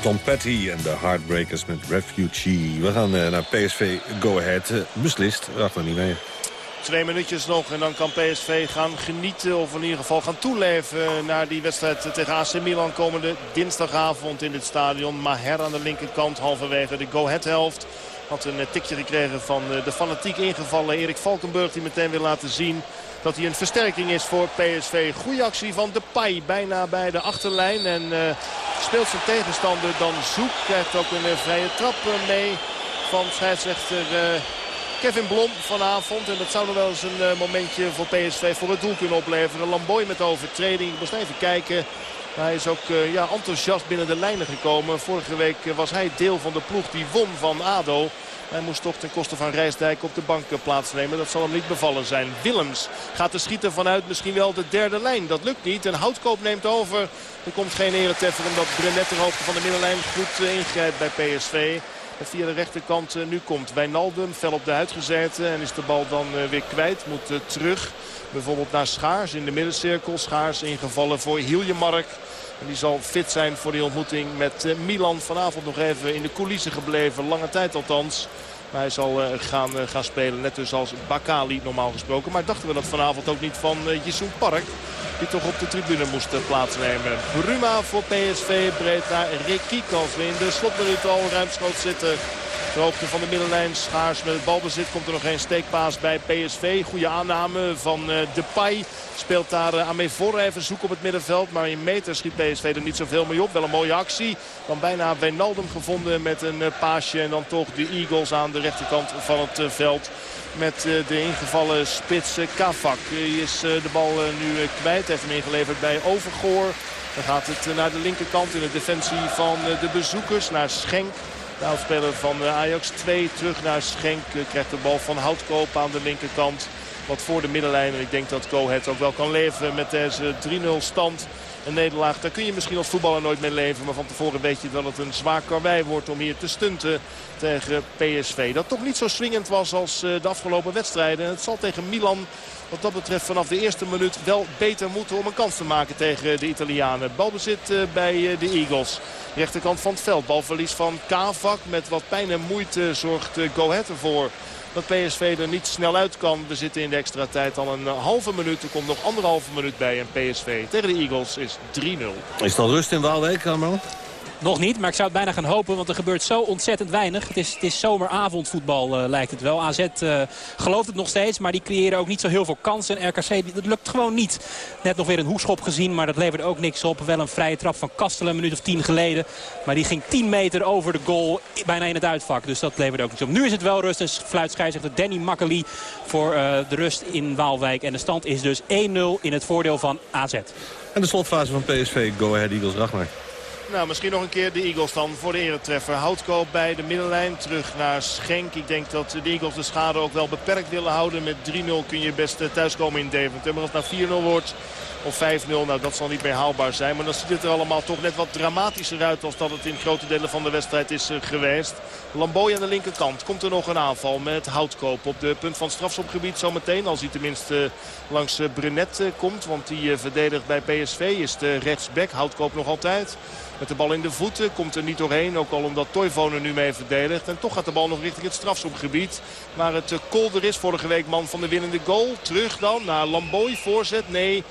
D: Tom Petty en de Heartbreakers met Refugee. We gaan uh, naar PSV Go Ahead. Uh, beslist, achter niet mee.
E: Twee minuutjes nog en dan kan PSV gaan genieten of in ieder geval gaan toeleven naar die wedstrijd tegen AC Milan komende dinsdagavond in het stadion. Maher aan de linkerkant halverwege de Go Ahead helft. Had een tikje gekregen van de fanatiek ingevallen Erik Valkenburg die meteen wil laten zien dat hij een versterking is voor PSV. Goede actie van Depay bijna bij de achterlijn. En uh, speelt zijn tegenstander dan Zoek. Krijgt ook een uh, vrije trap uh, mee van scheidsrechter Kevin Blom vanavond. En dat zou nog wel eens een momentje voor PSV voor het doel kunnen opleveren. Lamboy met overtreding. Ik moest even kijken. Hij is ook ja, enthousiast binnen de lijnen gekomen. Vorige week was hij deel van de ploeg die won van ADO. Hij moest toch ten koste van Rijsdijk op de bank plaatsnemen. Dat zal hem niet bevallen zijn. Willems gaat de schieten vanuit misschien wel de derde lijn. Dat lukt niet. En Houtkoop neemt over. Er komt geen ereteffer omdat Brenet ter hoogte van de middenlijn goed eh, ingrijpt bij PSV. En via de rechterkant eh, nu komt Wijnaldum fel op de huid gezet. En is de bal dan eh, weer kwijt. Moet terug. Bijvoorbeeld naar Schaars in de middencirkel. Schaars ingevallen voor Hiljemark. En die zal fit zijn voor die ontmoeting met Milan. Vanavond nog even in de coulissen gebleven. Lange tijd althans. Maar hij zal uh, gaan, uh, gaan spelen. Net dus als Bakali normaal gesproken. Maar dachten we dat vanavond ook niet van Jisung Park. Die toch op de tribune moest plaatsnemen. Bruma voor PSV breed naar Rekik als in de slotminuut al ruimschoots zitten. De hoogte van de middenlijn. Schaars met het balbezit. Komt er nog geen steekpaas bij PSV. Goede aanname van uh, Depay. Speelt daar uh, aan mee voor. Even zoek op het middenveld. Maar in meter schiet PSV er niet zoveel mee op. Wel een mooie actie. Dan bijna Wijnaldum gevonden met een uh, paasje. En dan toch de Eagles aan de rechterkant van het veld. Met de ingevallen spits Kavak. Die is de bal nu kwijt. Heeft hem ingeleverd bij Overgoor. Dan gaat het naar de linkerkant in de defensie van de bezoekers. Naar Schenk. De van Ajax 2 terug naar Schenk. Krijgt de bal van Houtkoop aan de linkerkant. Wat voor de middenlijn. En ik denk dat Go ook wel kan leven met deze 3-0 stand. Een nederlaag, daar kun je misschien als voetballer nooit mee leven. Maar van tevoren weet je dat het een zwaar karwei wordt om hier te stunten tegen PSV. Dat toch niet zo swingend was als eh, de afgelopen wedstrijden. En het zal tegen Milan wat dat betreft vanaf de eerste minuut wel beter moeten om een kans te maken tegen de Italianen. Balbezit eh, bij eh, de Eagles. Rechterkant van het veld. Balverlies van Kavak. Met wat pijn en moeite zorgt Go Ahead ervoor dat PSV er niet snel uit kan. We zitten in de extra tijd al een halve minuut. Er komt nog anderhalve minuut bij en PSV tegen de Eagles is 3-0.
D: Is dat rust in Waalwijk, allemaal?
G: Nog niet, maar ik zou het bijna gaan hopen. Want er gebeurt zo ontzettend weinig. Het is, het is zomeravondvoetbal uh, lijkt het wel. AZ uh, gelooft het nog steeds. Maar die creëren ook niet zo heel veel kansen. En RKC, dat lukt gewoon niet. Net nog weer een hoekschop gezien. Maar dat levert ook niks op. Wel een vrije trap van Kastelen een minuut of tien geleden. Maar die ging 10 meter over de goal. Bijna in het uitvak. Dus dat levert ook niks op. Nu is het wel rust. En fluit scheidsrechter Danny Makkely voor uh, de rust in Waalwijk. En de stand is dus 1-0 in het voordeel van AZ.
D: En de slotfase van PSV. Go Ahead Eagles Ragnar.
E: Nou, misschien nog een keer de Eagles dan voor de eretreffer. Houtkoop bij de middenlijn, terug naar Schenk. Ik denk dat de Eagles de schade ook wel beperkt willen houden. Met 3-0 kun je best thuiskomen in Deventer. Maar als het nou 4-0 wordt, Of 5-0, nou dat zal niet meer haalbaar zijn. Maar dan ziet het er allemaal toch net wat dramatischer uit... als dat het in grote delen van de wedstrijd is geweest. Lamboy aan de linkerkant. Komt er nog een aanval met Houtkoop op de punt van strafschopgebied zometeen. Als hij tenminste langs Brunet komt. Want die verdedigt bij PSV is de rechtsback. Houtkoop nog altijd. Met de bal in de voeten komt er niet doorheen. Ook al omdat Toivonen nu mee verdedigt. En toch gaat de bal nog richting het strafschopgebied. Waar het kolder is. Vorige week man van de winnende goal. Terug dan naar Lamboy. Voorzet. Nee.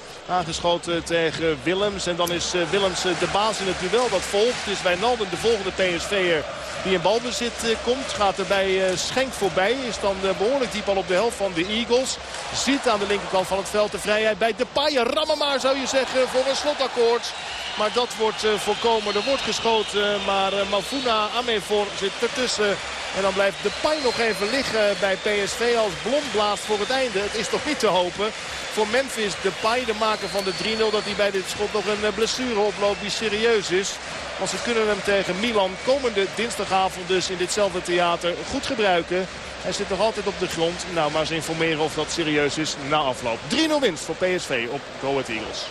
E: Aangeschoten tegen Willems. En dan is Willems de baas in het duel dat volgt. Dus Wijnaldum de volgende PSV'er die in balbezit komt. Gaat er bij Schenk voorbij. Is dan behoorlijk diep al op de helft van de Eagles. Ziet aan de linkerkant van het veld de vrijheid bij Depay. Rammen maar zou je zeggen voor een slotakkoord. Maar dat wordt voorkomen. Er wordt geschoten, maar Mafuna Amefor zit ertussen. En dan blijft Depay nog even liggen bij PSV als Blom blaast voor het einde. Het is toch niet te hopen voor Memphis Depay, de maker van de 3-0... dat hij bij dit schot nog een blessure oploopt die serieus is. Want ze kunnen hem tegen Milan komende dinsdagavond dus in ditzelfde theater goed gebruiken. Hij zit nog altijd op de grond. Nou, maar ze informeren of dat serieus is na afloop. 3-0 winst voor PSV op Go Ahead Eagles.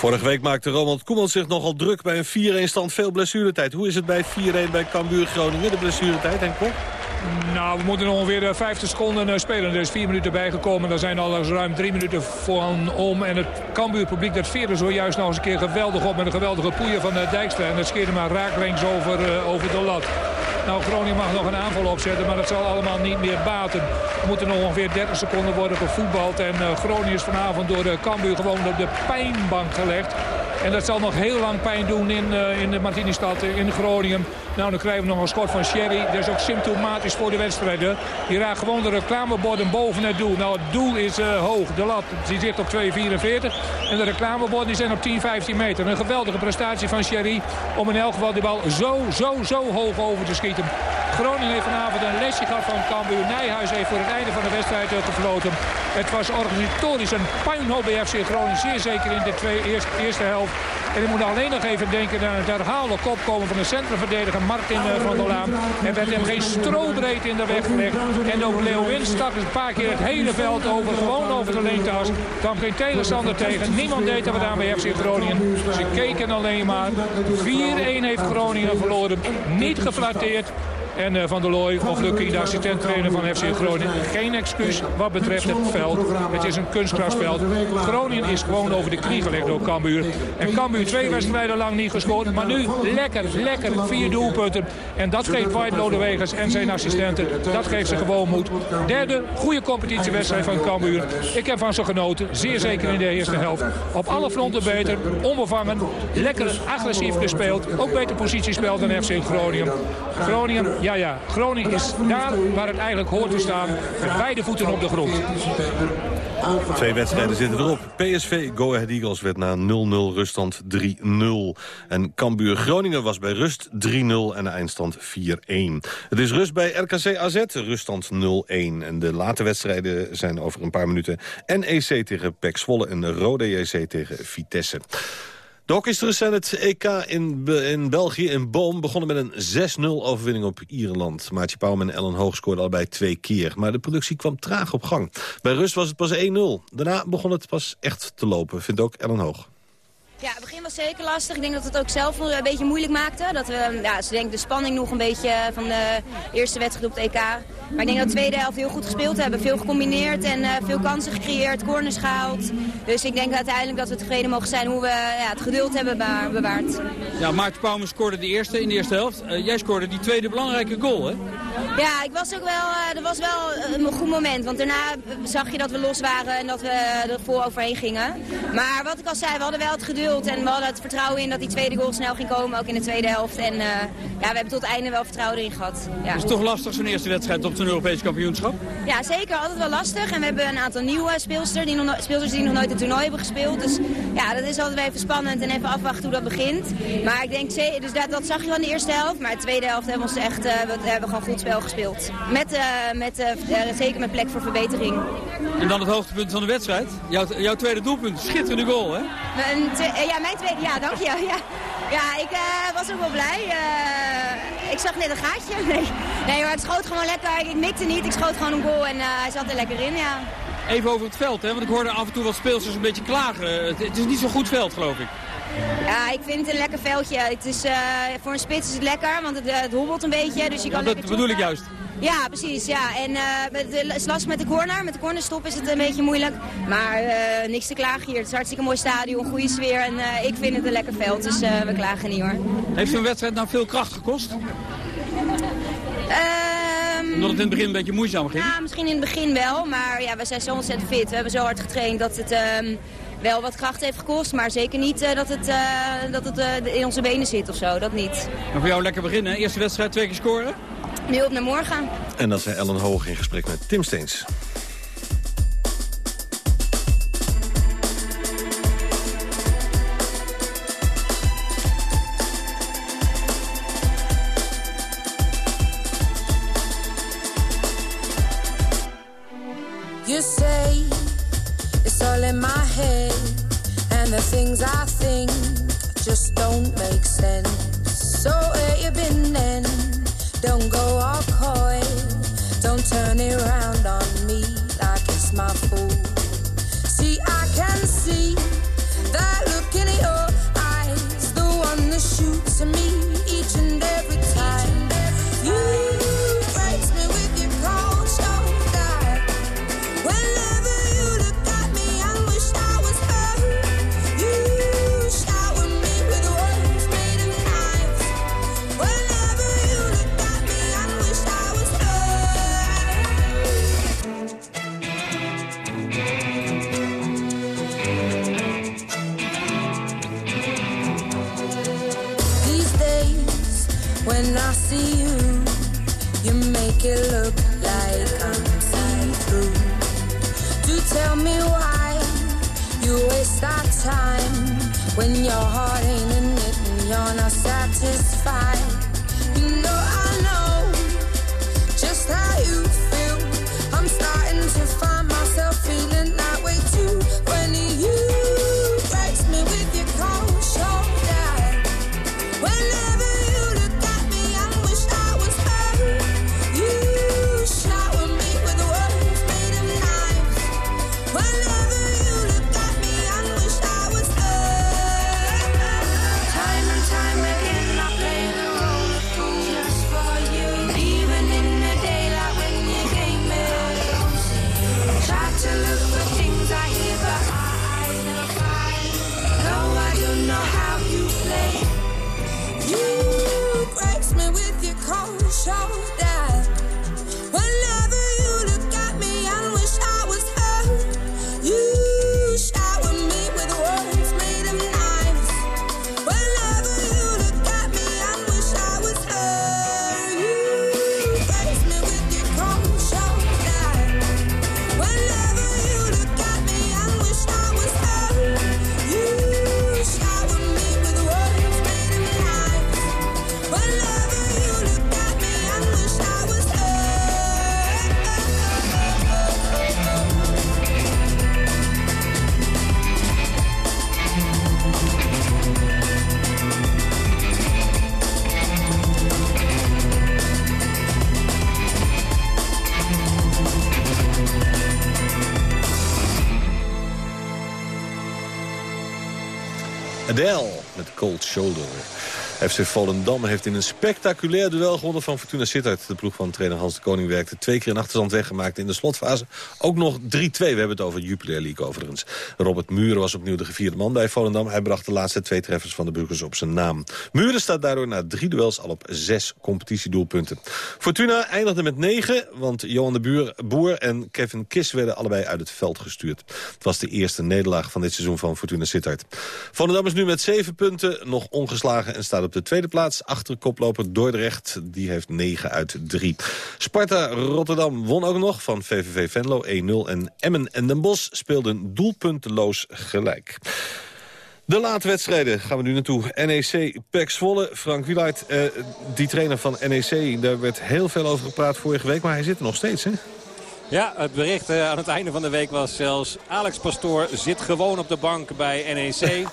D: Vorige week maakte Roman Koeman zich nogal druk bij een 4-1 stand. Veel blessuretijd. Hoe is het bij 4-1 bij Cambuur Groningen, de blessuretijd, Henk Kok?
F: Nou, we moeten ongeveer 50 seconden eh, spelen. Er is 4 minuten bijgekomen. Daar zijn al ruim 3 minuten van om. En het Cambuur publiek dat veerde zojuist nog eens een keer geweldig op. Met een geweldige poeier van eh, Dijkstra. En dat scheerde maar rakelings over, over de lat. Nou, Groningen mag nog een aanval opzetten, maar dat zal allemaal niet meer baten. Er moeten nog ongeveer 30 seconden worden gevoetbald. En uh, Groningen is vanavond door de Cambuur gewoon op de pijnbank gelegd. En dat zal nog heel lang pijn doen in, uh, in de Martinistad in Groningen. Nou, dan krijgen we nog een schot van Sherry. Dat is ook symptomatisch voor de wedstrijden. Die raakt gewoon de reclameborden boven het doel. Nou, het doel is uh, hoog. De lat die zit op 2,44. En de reclameborden zijn op 10, 15 meter. Een geweldige prestatie van Sherry om in elk geval de bal zo, zo, zo hoog over te schieten. Groningen heeft vanavond een lesje gehad van Cambuur. Nijhuis heeft voor het einde van de wedstrijd gefloten. Het was organisatorisch een puinhoop bij FC Groningen. Zeer zeker in de twee eerste, helft. En ik moet alleen nog even denken aan het herhaalde kopkomen van de centrumverdediger Martin van der Laan. Er werd hem geen strobreed in de weg gelegd. En ook Leeuwin stak een paar keer het hele veld over. Gewoon over de lengteas. kwam geen tegenstander tegen. Niemand deed er wat aan bij FC Groningen. Ze keken alleen maar. 4-1 heeft Groningen verloren. Niet geflatteerd. En uh, Van der Looy of Lucky, de assistent-trainer van FC Groningen. Geen excuus wat betreft het veld. Het is een kunstgrasveld. Groningen is gewoon over de knie gelegd door Cambuur. En Cambuur twee wedstrijden lang niet gescoord. Maar nu lekker, lekker vier doelpunten. En dat geeft White Lodewegers en zijn assistenten. Dat geeft ze gewoon moed. Derde, goede competitiewedstrijd van Cambuur. Ik heb van ze genoten. Zeer zeker in de eerste helft. Op alle fronten beter. Onbevangen. Lekker agressief gespeeld. Ook beter positiespel dan FC Groningen. Groningen, ja, ja. Groningen is daar waar het eigenlijk hoort te staan. Met beide voeten op de grond.
D: Twee wedstrijden zitten erop. PSV Go Ahead Eagles werd na 0-0 ruststand 3-0. En Cambuur Groningen was bij rust 3-0 en de eindstand 4-1. Het is rust bij RKC AZ, ruststand 0-1. En de late wedstrijden zijn over een paar minuten. NEC tegen PEC Zwolle en Rode JC tegen Vitesse. De hockeysters zijn het EK in, in België in Boom begonnen met een 6-0 overwinning op Ierland. Maartje Pauwman en Ellen Hoog scoorden allebei twee keer. Maar de productie kwam traag op gang. Bij rust was het pas 1-0. Daarna begon het pas echt te lopen, vindt ook Ellen Hoog.
I: Ja, was zeker lastig. Ik denk dat het ook zelf een beetje moeilijk maakte. Dat we, ja, ze denken de spanning nog een beetje van de eerste wedstrijd op het EK. Maar ik denk dat de tweede helft heel goed gespeeld hebben. Veel gecombineerd en uh, veel kansen gecreëerd, corners gehaald. Dus ik denk uiteindelijk dat we tevreden mogen zijn hoe we ja, het geduld hebben bewaard.
J: Ja, Maarten Pauwme scoorde de eerste in de eerste helft. Uh, jij scoorde die tweede belangrijke goal, hè?
I: Ja, ik was ook wel, uh, er was wel een goed moment. Want daarna zag je dat we los waren en dat we er vol overheen gingen. Maar wat ik al zei, we hadden wel het geduld. En we hadden het vertrouwen in dat die tweede goal snel ging komen, ook in de tweede helft. En ja, we hebben tot het einde wel vertrouwen erin gehad. Ja.
J: Het is toch lastig zo'n eerste wedstrijd op zo'n Europees kampioenschap?
I: Ja, zeker. Altijd wel lastig. En we hebben een aantal nieuwe speelsters die nog, speelsters die nog nooit het toernooi hebben gespeeld. Dus ja, dat is altijd wel even spannend en even afwachten hoe dat begint. Maar ik denk, dus dat, dat zag je van de eerste helft. Maar de tweede helft hebben we ons echt, uh, we hebben gewoon goed spel gespeeld. Met, uh, met, zeker met plek voor verbetering.
J: En dan het hoogtepunt van de wedstrijd. Jouw, jouw tweede doelpunt, schitterende goal, hè?
I: ja, mijn tweede, ja, dank je. Ja, ja ik was ook wel blij ik zag net een gaatje. Nee, nee maar het schoot gewoon lekker. Ik mikte niet, ik schoot gewoon een goal en hij zat er lekker in, ja.
J: Even over het veld, hè? want ik hoorde af en toe wat speelsters een beetje klagen. Het, het is niet zo'n goed veld, geloof ik.
I: Ja, ik vind het een lekker veldje. Het is, voor een spits is het lekker, want het, het hobbelt een beetje. Dus je kan
J: ja, dat bedoel ik juist.
I: Ja, precies. Ja. En uh, het is lastig met de corner. Met de cornerstop is het een beetje moeilijk. Maar uh, niks te klagen hier. Het is hartstikke mooi stadion, goede sfeer. En uh, ik vind het een lekker veld, dus we klagen niet hoor.
J: Heeft zo'n wedstrijd nou veel kracht gekost?
I: Um,
J: Omdat het in het begin een beetje moeizaam ging?
I: Ja, misschien in het begin wel. Maar ja, we zijn zo ontzettend fit. We hebben zo hard getraind dat het... Um, wel wat kracht heeft gekost, maar zeker niet uh, dat het, uh, dat het uh, in onze benen zit of zo. Dat niet.
J: En voor jou lekker beginnen. Eerste wedstrijd, twee keer scoren?
I: Nu op naar morgen.
K: En dat zijn Ellen Hoog in gesprek met Tim Steens.
D: Shoulder.
K: FC Volendam heeft in een spectaculair duel gewonnen van Fortuna Sittard. De ploeg van trainer Hans de Koning werkte twee keer in achterstand weggemaakt in de slotfase. Ook nog 3-2. We hebben het over Jupiler League overigens. Robert Muren was opnieuw de gevierde man bij Volendam. Hij bracht de laatste twee treffers van de Burgers op zijn naam. Muren staat daardoor na drie duels al op zes competitiedoelpunten. Fortuna eindigde met negen, want Johan de Buur, Boer en Kevin Kis werden allebei uit het veld gestuurd. Het was de eerste nederlaag van dit seizoen van Fortuna Sittard. Volendam is nu met zeven punten nog ongeslagen en staat op de tweede plaats. Achter koploper Dordrecht, die heeft 9 uit 3. Sparta Rotterdam won ook nog van VVV Venlo 1-0. En Emmen en Den Bosch speelden doelpunteloos gelijk. De late wedstrijden gaan we nu naartoe. NEC, PEC Frank Wielaert, eh, die trainer van NEC... daar werd heel veel over gepraat vorige week, maar hij zit er nog steeds, hè?
L: Ja, het bericht eh, aan het einde van de week was zelfs... Alex Pastoor zit gewoon op de bank bij NEC.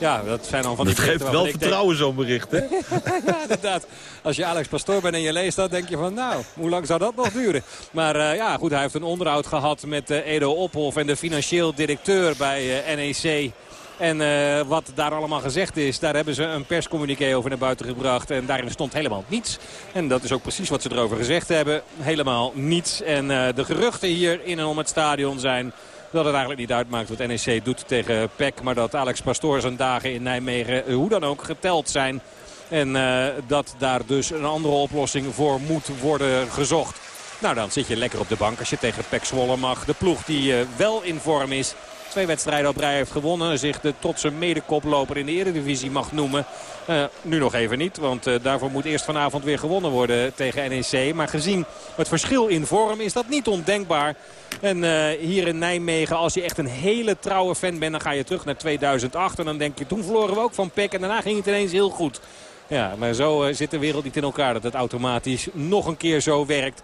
L: Ja, dat zijn dan van
D: dat
L: die
D: geeft wel vertrouwen zo'n bericht, hè?
L: ja, inderdaad. Als je Alex Pastoor bent en je leest dat, denk je van... nou, hoe lang zou dat nog duren? Maar uh, ja, goed, hij heeft een onderhoud gehad met uh, Edo Ophof... en de financieel directeur bij uh, NEC... En uh, wat daar allemaal gezegd is, daar hebben ze een perscommuniqué over naar buiten gebracht. En daarin stond helemaal niets. En dat is ook precies wat ze erover gezegd hebben. Helemaal niets. En uh, de geruchten hier in en om het stadion zijn dat het eigenlijk niet uitmaakt wat NEC doet tegen PEC. Maar dat Alex Pastoor zijn dagen in Nijmegen hoe dan ook geteld zijn. En uh, dat daar dus een andere oplossing voor moet worden gezocht. Nou, dan zit je lekker op de bank als je tegen PEC Zwolle mag. De ploeg die uh, wel in vorm is. Twee wedstrijden op rij heeft gewonnen. Zich de trotse medekoploper in de Eredivisie mag noemen. Uh, nu nog even niet, want uh, daarvoor moet eerst vanavond weer gewonnen worden tegen NEC. Maar gezien het verschil in vorm is dat niet ondenkbaar. En uh, hier in Nijmegen, als je echt een hele trouwe fan bent... dan ga je terug naar 2008 en dan denk je... toen verloren we ook van PEC en daarna ging het ineens heel goed. Ja, maar zo zit de wereld niet in elkaar dat het automatisch nog een keer zo werkt.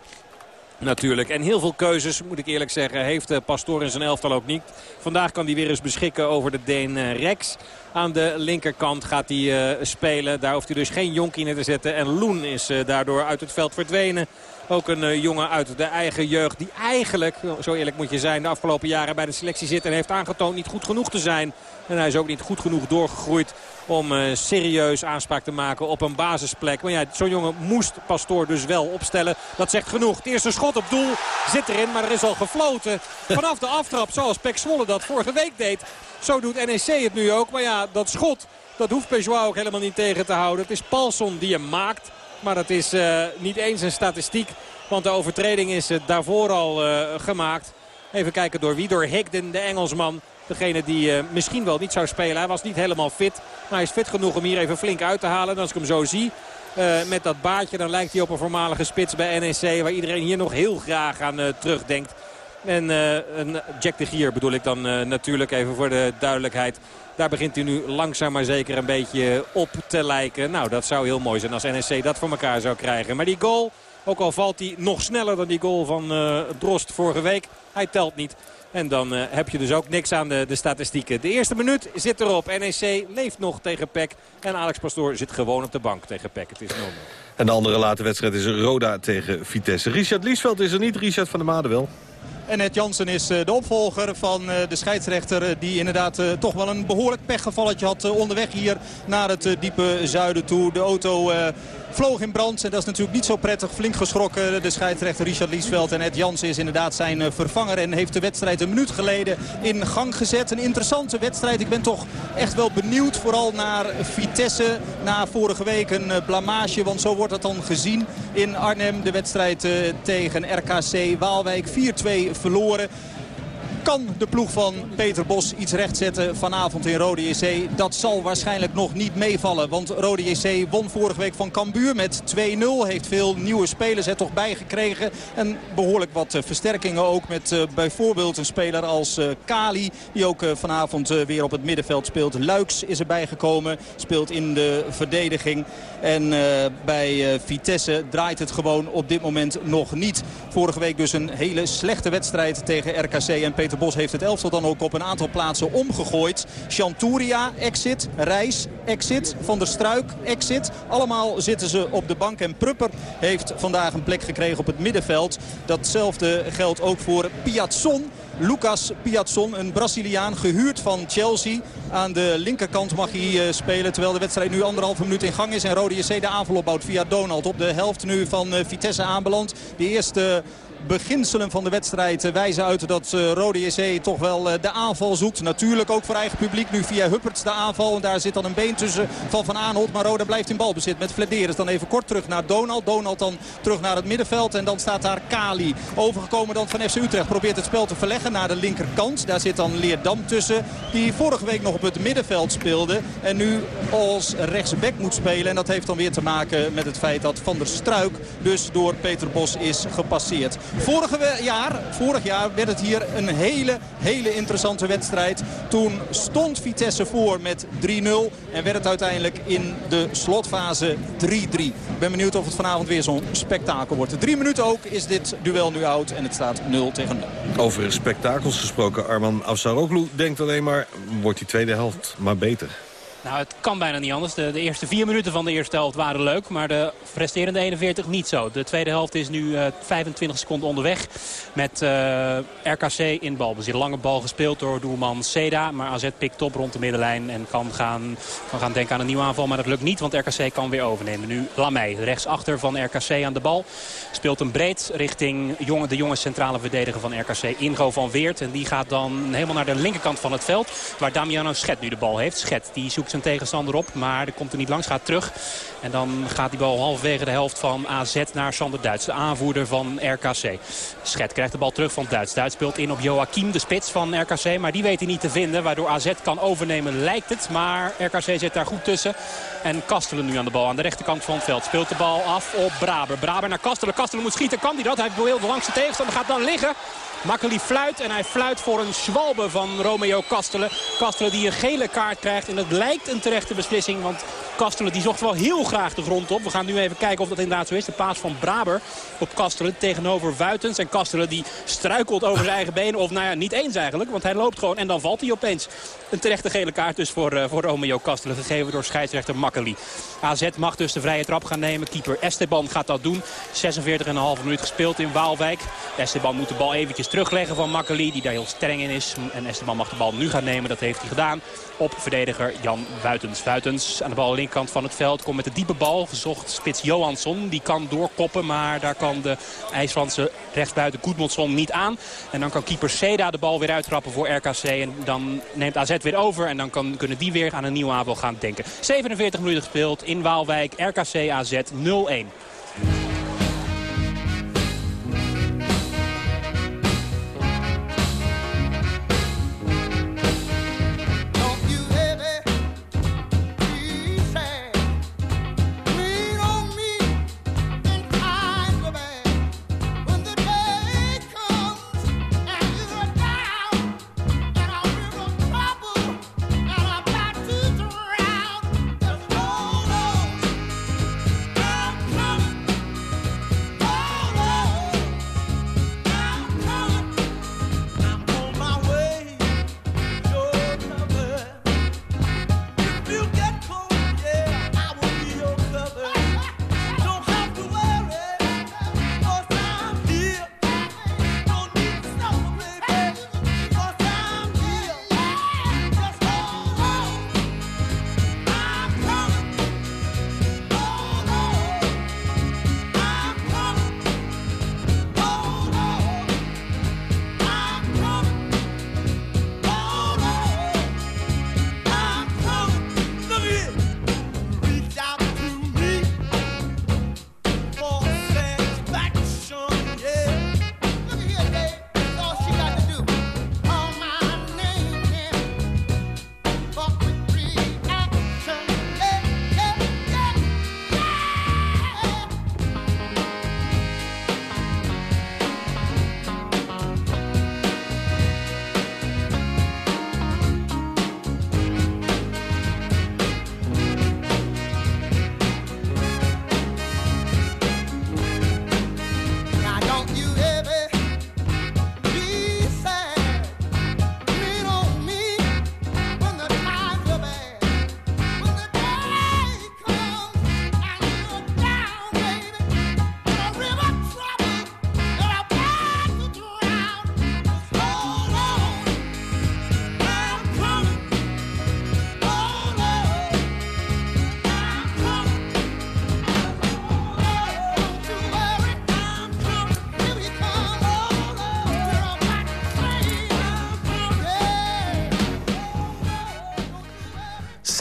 L: Natuurlijk. En heel veel keuzes, moet ik eerlijk zeggen, heeft Pastoor in zijn elftal ook niet. Vandaag kan hij weer eens beschikken over de Deen Rex. Aan de linkerkant gaat hij uh, spelen. Daar hoeft hij dus geen jonkie in te zetten. En Loen is daardoor uit het veld verdwenen. Ook een uh, jongen uit de eigen jeugd die eigenlijk, zo eerlijk moet je zijn, de afgelopen jaren bij de selectie zit. En heeft aangetoond niet goed genoeg te zijn. En hij is ook niet goed genoeg doorgegroeid om uh, serieus aanspraak te maken op een basisplek. Maar ja, zo'n jongen moest Pastoor dus wel opstellen. Dat zegt genoeg. Het eerste schot op doel zit erin, maar er is al gefloten. Vanaf de aftrap, zoals Pek Zwolle dat vorige week deed. Zo doet NEC het nu ook. Maar ja, dat schot, dat hoeft Peugeot ook helemaal niet tegen te houden. Het is Paulson die hem maakt. Maar dat is uh, niet eens een statistiek. Want de overtreding is uh, daarvoor al uh, gemaakt. Even kijken door wie? Door Higden, de Engelsman. Degene die misschien wel niet zou spelen. Hij was niet helemaal fit. Maar hij is fit genoeg om hier even flink uit te halen. En als ik hem zo zie met dat baardje dan lijkt hij op een voormalige spits bij NEC. Waar iedereen hier nog heel graag aan terugdenkt. En uh, Jack de Gier bedoel ik dan natuurlijk even voor de duidelijkheid. Daar begint hij nu langzaam maar zeker een beetje op te lijken. Nou, dat zou heel mooi zijn als NEC dat voor elkaar zou krijgen. Maar die goal, ook al valt hij nog sneller dan die goal van Drost vorige week. Hij telt niet. En dan heb je dus ook niks aan de, de, statistieken. De eerste minuut zit erop. NEC leeft nog tegen PEC. En Alex Pastoor zit gewoon op de bank tegen PEC. Het is normaal.
D: En de andere late wedstrijd is Roda tegen Vitesse. Richard Liesveld is er niet. Richard van der Made wel.
M: En Ed Jansen is de opvolger van de scheidsrechter die inderdaad toch wel een behoorlijk pechgevalletje had onderweg hier naar het diepe zuiden toe. De auto vloog in brand en dat is natuurlijk niet zo prettig. Flink geschrokken de scheidsrechter Richard Liesveld en Ed Jansen is inderdaad zijn vervanger. En heeft de wedstrijd een minuut geleden in gang gezet. Een interessante wedstrijd. Ik ben toch echt wel benieuwd vooral naar Vitesse. Na vorige week een blamage, want zo wordt het dan gezien in Arnhem. De wedstrijd tegen RKC Waalwijk 4-2 verloren. Kan de ploeg van Peter Bos iets rechtzetten vanavond in Rode JC? Dat zal waarschijnlijk nog niet meevallen. Want Rode JC won vorige week van Cambuur met 2-0. Heeft veel nieuwe spelers er toch bij gekregen. En behoorlijk wat versterkingen ook met uh, bijvoorbeeld een speler als uh, Kali. Die ook vanavond weer op het middenveld speelt. Luiks is erbij gekomen. Speelt in de verdediging. En bij Vitesse draait het gewoon op dit moment nog niet. Vorige week dus een hele slechte wedstrijd tegen RKC en Peter Bos heeft het elftal dan ook op een aantal plaatsen omgegooid. Chanturia, exit. Reis, exit. Van der Struik, exit. Allemaal zitten ze op de bank. En Prupper heeft vandaag een plek gekregen op het middenveld. Datzelfde geldt ook voor Piazzon. Lucas Piazzon, een Braziliaan, gehuurd van Chelsea. Aan de linkerkant mag hij uh, spelen, terwijl de wedstrijd nu anderhalve minuut in gang is. En Rode JC de aanval opbouwt via Donald. Op de helft nu van uh, Vitesse aanbeland. De eerste beginselen van de wedstrijd wijzen uit dat uh, Rode JC toch wel uh, de aanval zoekt. Natuurlijk ook voor eigen publiek. Nu via Hupperts de aanval. En daar zit dan een been tussen van Van Aanholt. Maar Roda blijft in balbezit met Flederis. Dan even kort terug naar Donald. Donald dan terug naar het middenveld. En dan staat daar Kali. Overgekomen dan van FC Utrecht. Probeert het spel te verleggen naar de linkerkant. Daar zit dan Leerdam tussen. Die vorige week nog op het middenveld speelde. En nu als rechtsback moet spelen. En dat heeft dan weer te maken met het feit dat Van der Struik dus door Peter Bos is gepasseerd. Vorige jaar, vorig jaar werd het hier een hele, hele interessante wedstrijd. Toen stond Vitesse voor met 3-0 en werd het uiteindelijk in de slotfase 3-3. Ik ben benieuwd of het vanavond weer zo'n spektakel wordt. Drie minuten ook is dit duel nu oud en het staat 0 tegen 0.
D: Over spektakels gesproken, Arman Afsaroglu denkt alleen maar... wordt die tweede helft maar beter.
G: Nou, het kan bijna niet anders. De, de, eerste vier minuten van de eerste helft waren leuk. Maar de resterende 41 niet zo. De tweede helft is nu uh, 25 seconden onderweg. Met uh, RKC in balbezit. Lange bal gespeeld door doelman Seda. Maar AZ pikt op rond de middenlijn. En kan gaan, kan gaan denken aan een nieuwe aanval. Maar dat lukt niet, want RKC kan weer overnemen. Nu Lamey, rechtsachter van RKC aan de bal. Speelt een breed richting de jonge centrale verdediger van RKC. Ingo van Weert. En die gaat dan helemaal naar de linkerkant van het veld. Waar Damiano Schet nu de bal heeft. Schet die zoekt zijn tegenstander op. Maar er komt er niet langs, gaat terug. En dan gaat die bal halverwege de helft van AZ naar Sander Duits. De aanvoerder van RKC. Schet krijgt de bal terug van Duits. Duits speelt in op Joachim, de spits van RKC. Maar die weet hij niet te vinden. Waardoor AZ kan overnemen lijkt het. Maar RKC zit daar goed tussen. En Kastelen nu aan de bal aan de rechterkant van het veld. Speelt de bal af op Braber. Braber naar Kastelen. Kastelen moet schieten. Kan hij dat? Hij wil langs de tegenstander. Gaat dan liggen. Makkeli fluit en hij fluit voor een schwalbe van Romeo Kastelen. Kastelen die een gele kaart krijgt en het lijkt een terechte beslissing. Want Kastelen die zocht wel heel graag de grond op. We gaan nu even kijken of dat inderdaad zo is. De paas van Braber op Kastelen tegenover Wuitens. En Kastelen die struikelt over zijn eigen benen. Of nou ja, niet eens eigenlijk. Want hij loopt gewoon en dan valt hij opeens. Een terechte gele kaart dus voor, uh, voor Romeo Kastelen. Gegeven door scheidsrechter Makkeli. AZ mag dus de vrije trap gaan nemen. Keeper Esteban gaat dat doen. 46,5 minuut gespeeld in Waalwijk. Esteban moet de bal eventjes terugleggen van Makkeli. Die daar heel streng in is. En Esteban mag de bal nu gaan nemen. Dat heeft hij gedaan. Op verdediger Jan Wuitens. Wuitens aan de bal linkerkant van het veld. Komt met de diepe bal. Gezocht spits Johansson. Die kan doorkoppen. Maar daar kan de IJslandse rechtsbuiten Goedmondson niet aan. En dan kan keeper Seda de bal weer uittrappen voor RKC. En dan neemt AZ weer over. En dan kan, kunnen die weer aan een nieuwe aanval gaan denken. 47 minuten gespeeld in Waalwijk. RKC AZ 0-1.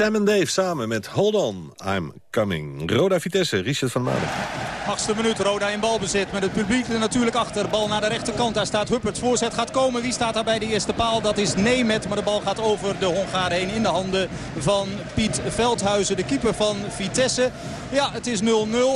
D: Sam en Dave samen met Hold On, I'm Coming. Roda Vitesse, Richard van Maden.
M: Achtste minuut, Roda in balbezit. Met het publiek er natuurlijk achter. Bal naar de rechterkant. Daar staat Huppert. Voorzet gaat komen. Wie staat daar bij de eerste paal? Dat is Nemet. Maar de bal gaat over de Hongaar heen in de handen van Piet Veldhuizen. De keeper van Vitesse. Ja, het is 0-0.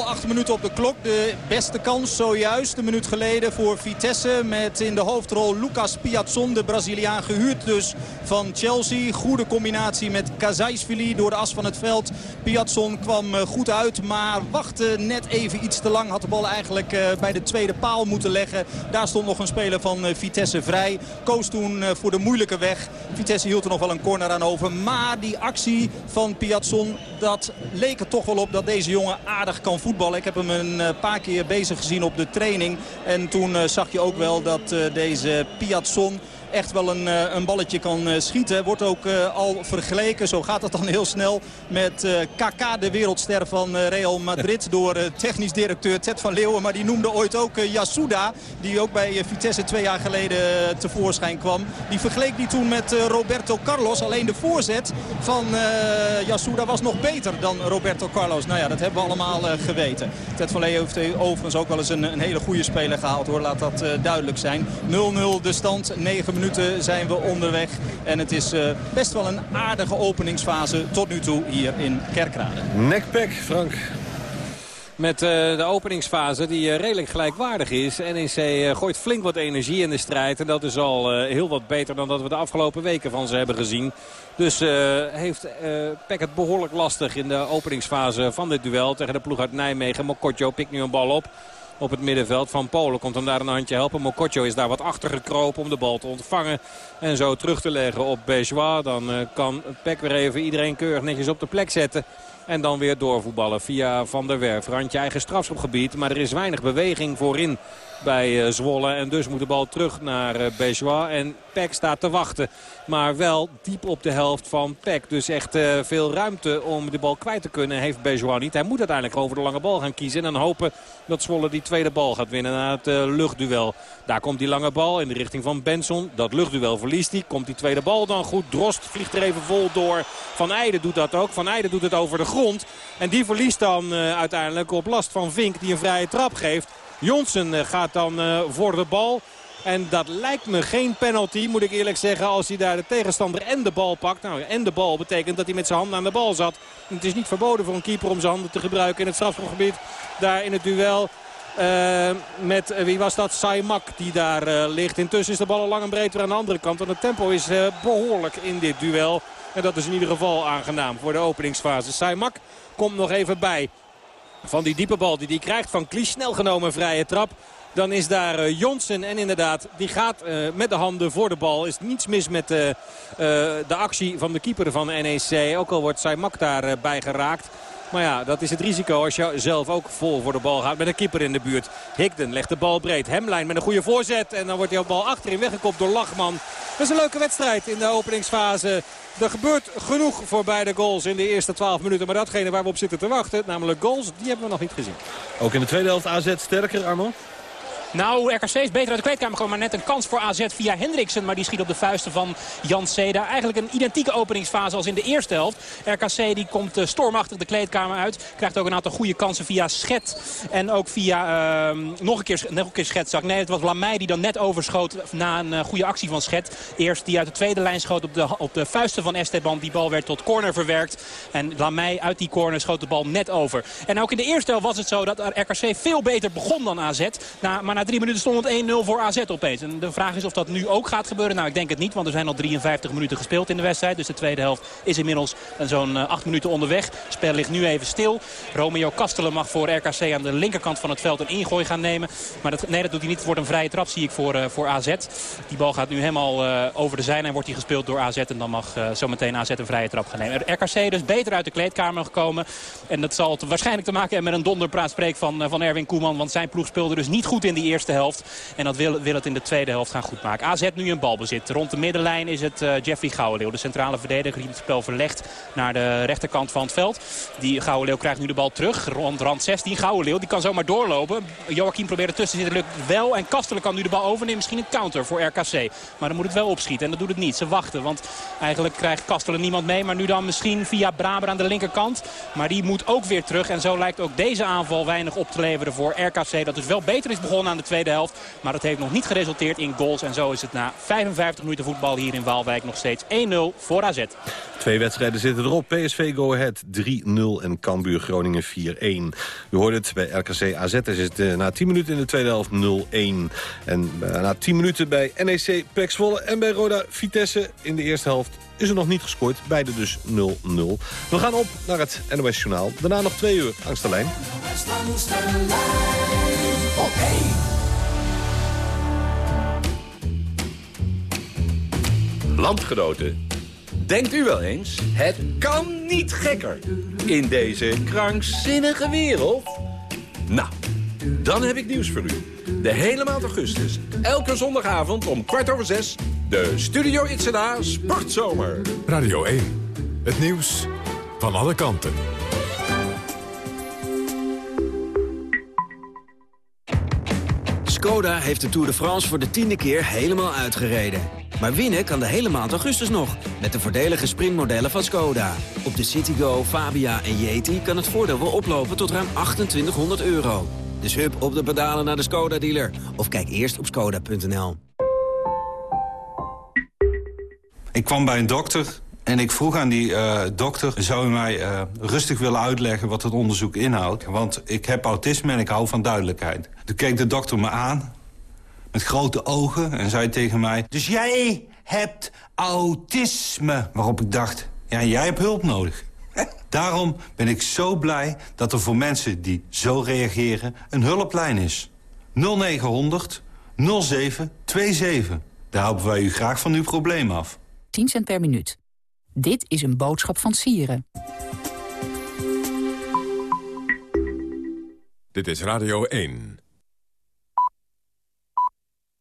M: Acht minuten op de klok. De beste kans zojuist. Een minuut geleden voor Vitesse. Met in de hoofdrol Lucas Piazzon. De Braziliaan gehuurd dus van Chelsea. Goede combinatie met Kazajsvili Door de as van het veld. Piatson kwam goed uit, maar wachtte net even iets te lang. Had de bal eigenlijk bij de tweede paal moeten leggen. Daar stond nog een speler van Vitesse vrij. Koos toen voor de moeilijke weg. Vitesse hield er nog wel een corner aan over. Maar die actie van Piatson, dat leek er toch wel op dat deze jongen aardig kan voetballen. Ik heb hem een paar keer bezig gezien op de training. En toen zag je ook wel dat deze Piatson echt wel een, eh, een balletje kan eh, schieten. Wordt ook eh, al vergeleken, zo gaat het dan heel snel, met KK, de wereldster van Real Madrid. Door technisch directeur Ted van Leeuwen. Maar die noemde ooit ook Yasuda, die ook bij Vitesse twee jaar geleden tevoorschijn kwam. Die vergeleek die toen met Roberto Carlos. Alleen de voorzet van Yasuda was nog beter dan Roberto Carlos. Nou ja, dat hebben we allemaal geweten. Ted van Leeuwen heeft overigens ook wel eens een, een hele goede speler gehaald hoor. Laat dat duidelijk zijn. 0-0 de stand, 9 minuten minuten zijn we onderweg. En het is uh, best wel een aardige openingsfase tot nu toe hier in Kerkrade.
D: Nekpek, Frank.
E: Met uh, de openingsfase die uh, redelijk gelijkwaardig is. NEC uh, gooit flink wat energie in de strijd. En dat is al heel wat beter dan dat we de afgelopen weken van ze hebben gezien. Dus heeft Peck het behoorlijk lastig in de openingsfase van dit duel tegen de ploeg uit Nijmegen. Mokotjo pikt nu een bal op op het middenveld van Polen. Komt hem daar een handje helpen. Mokotjo is daar wat achter gekropen om de bal te ontvangen. En zo terug te leggen op Bejois. Dan eh, kan Peck weer even iedereen keurig netjes op de plek zetten. En dan weer doorvoetballen via Van der Werf. Randje eigen strafschopgebied. Maar er is weinig beweging voorin bij eh, Zwolle. En dus moet de bal terug naar uh, Bejois. En Peck staat te wachten. Maar wel diep op de helft van Peck. Dus echt uh, veel ruimte om de bal kwijt te kunnen heeft Bejois niet. Hij moet uiteindelijk over de lange bal gaan kiezen. En dan hopen dat Zwolle die tweede bal gaat winnen na het luchtduel. Daar komt die lange bal in de richting van Benson. Dat luchtduel verliest hij. Komt die tweede bal dan goed. Drost vliegt er even vol door. Van Eijden doet dat ook. Van Eijden doet het over de grond. En die verliest dan uiteindelijk op last van Vink die een vrije trap geeft. Jonsen eh, gaat dan eh, voor de bal. En dat lijkt me geen penalty, moet ik eerlijk zeggen, als hij daar de tegenstander en de bal pakt. Nou, en de bal betekent dat hij met zijn handen aan de bal zat. het is niet verboden voor een keeper om zijn handen te gebruiken in het strafschopgebied. Daar in het duel uh, met, wie was dat? Saimak die daar ligt. Intussen is de bal al lang en breed weer aan de andere kant. En het tempo is behoorlijk in dit duel. En dat is in ieder geval aangenaam voor de openingsfase. Saimak komt nog even bij van die diepe bal die hij krijgt van Klies. Snel genomen vrije trap. Dan is daar uh, Jonsen en inderdaad, die gaat uh, met de handen voor de bal. Is niets mis met uh, de actie van de keeper van NEC. Ook al wordt Saimak daarbij geraakt. Maar ja, dat is het risico als je zelf ook vol voor de bal gaat met een keeper in de buurt. Higden legt de bal breed. Hemlijn met een goede voorzet. En dan wordt die bal achterin weggekopt door Lachman. Dat is een leuke wedstrijd in de openingsfase. Er gebeurt genoeg voor beide goals in de eerste 12 minuten. Maar datgene waar we op zitten te wachten, namelijk goals, die hebben we nog niet gezien.
D: Ook in de tweede helft AZ sterker, Armand?
G: Nou, RKC is beter uit de kleedkamer gekomen. Maar net een kans voor AZ via Hendriksen. Maar die schiet op de vuisten van Jan Seda. Eigenlijk een identieke openingsfase als in de eerste helft. RKC die komt uh, stormachtig de kleedkamer uit. Krijgt ook een aantal goede kansen via Schet. En ook via uh, nog, een keer, nog een keer Schetzak. Nee, het was Lamey die dan net overschoot na een uh, goede actie van Schet. Eerst die uit de tweede lijn schoot op de, op de vuisten van Esteban. Die bal werd tot corner verwerkt. En Lamey uit die corner schoot de bal net over. En ook in de eerste helft was het zo dat RKC veel beter begon dan AZ. Na, maar na drie minuten stond het 1-0 voor AZ opeens. En de vraag is of dat nu ook gaat gebeuren. Nou, ik denk het niet, want er zijn al 53 minuten gespeeld in de wedstrijd. Dus de tweede helft is inmiddels zo'n 8 minuten onderweg. Het spel ligt nu even stil. Romeo Kastelen mag voor RKC aan de linkerkant van het veld een ingooi gaan nemen. Maar dat, nee, dat doet hij niet. Het wordt een vrije trap, zie ik, voor, uh, voor AZ. Die bal gaat nu helemaal uh, over de zijlijn. Wordt hij gespeeld door AZ. En dan mag uh, zometeen AZ een vrije trap gaan nemen. RKC dus beter uit de kleedkamer gekomen. En dat zal waarschijnlijk te maken hebben met een donderpraatspreek van, van Erwin Koeman. Want zijn ploeg speelde dus niet goed in die eerste helft. En dat wil, wil het in de tweede helft gaan goedmaken. AZ nu een balbezit. Rond de middenlijn is het uh, Jeffrey Gouwenleeuw. De centrale verdediger die het spel verlegt naar de rechterkant van het veld. Die Gouwenleeuw krijgt nu de bal terug. Rond rand 16. Gouwenleeuw die kan zomaar doorlopen. Joachim probeert ertussen zitten. Lukt wel. En Kastelen kan nu de bal overnemen. Misschien een counter voor RKC. Maar dan moet het wel opschieten. En dat doet het niet. Ze wachten. Want eigenlijk krijgt Kastelen niemand mee. Maar nu dan misschien via Braber aan de linkerkant. Maar die moet ook weer terug. En zo lijkt ook deze aanval weinig op te leveren voor RKC. Dat dus wel beter is begonnen aan de tweede helft. Maar dat heeft nog niet geresulteerd in goals. En zo is het na 55 minuten voetbal hier in Waalwijk nog steeds 1-0 voor AZ.
D: Twee wedstrijden zitten erop. PSV Go Ahead 3-0 en Cambuur Groningen 4-1. U hoorde het bij RKC AZ. is het uh, na 10 minuten in de tweede helft 0-1. En uh, na 10 minuten bij NEC Pek Zwolle en bij Roda Vitesse in de eerste helft is er nog niet gescoord. Beide dus 0-0. We gaan op naar het NOS Journaal. Daarna nog twee uur. Angst de lijn.
N: Landgenoten, denkt u wel eens, het kan niet gekker in deze krankzinnige wereld? Nou, dan heb ik nieuws voor u. De hele maand augustus, elke zondagavond om kwart over zes... de Studio Itzena Sportzomer.
O: Radio 1, het nieuws van alle kanten.
P: Skoda heeft de Tour de France voor de tiende keer helemaal uitgereden. Maar winnen kan de hele maand augustus nog, met de voordelige sprintmodellen van Skoda. Op de Citigo, Fabia en Yeti kan het voordeel wel oplopen tot ruim 2800 euro. Dus hup op de pedalen naar de Skoda-dealer. Of kijk eerst op skoda.nl.
Q: Ik kwam bij een dokter en ik vroeg aan die uh, dokter... zou u mij uh, rustig willen uitleggen wat het onderzoek inhoudt? Want ik heb autisme en ik hou van duidelijkheid. Toen keek de dokter me aan met grote ogen en zei tegen mij... Dus jij hebt autisme. Waarop ik dacht, ja, jij hebt hulp nodig. Daarom ben ik zo blij dat er voor mensen die zo reageren een hulplijn is. 0900 0727. Daar helpen wij u graag van uw probleem af.
R: 10 cent per minuut. Dit is een boodschap van Sieren.
O: Dit is Radio 1.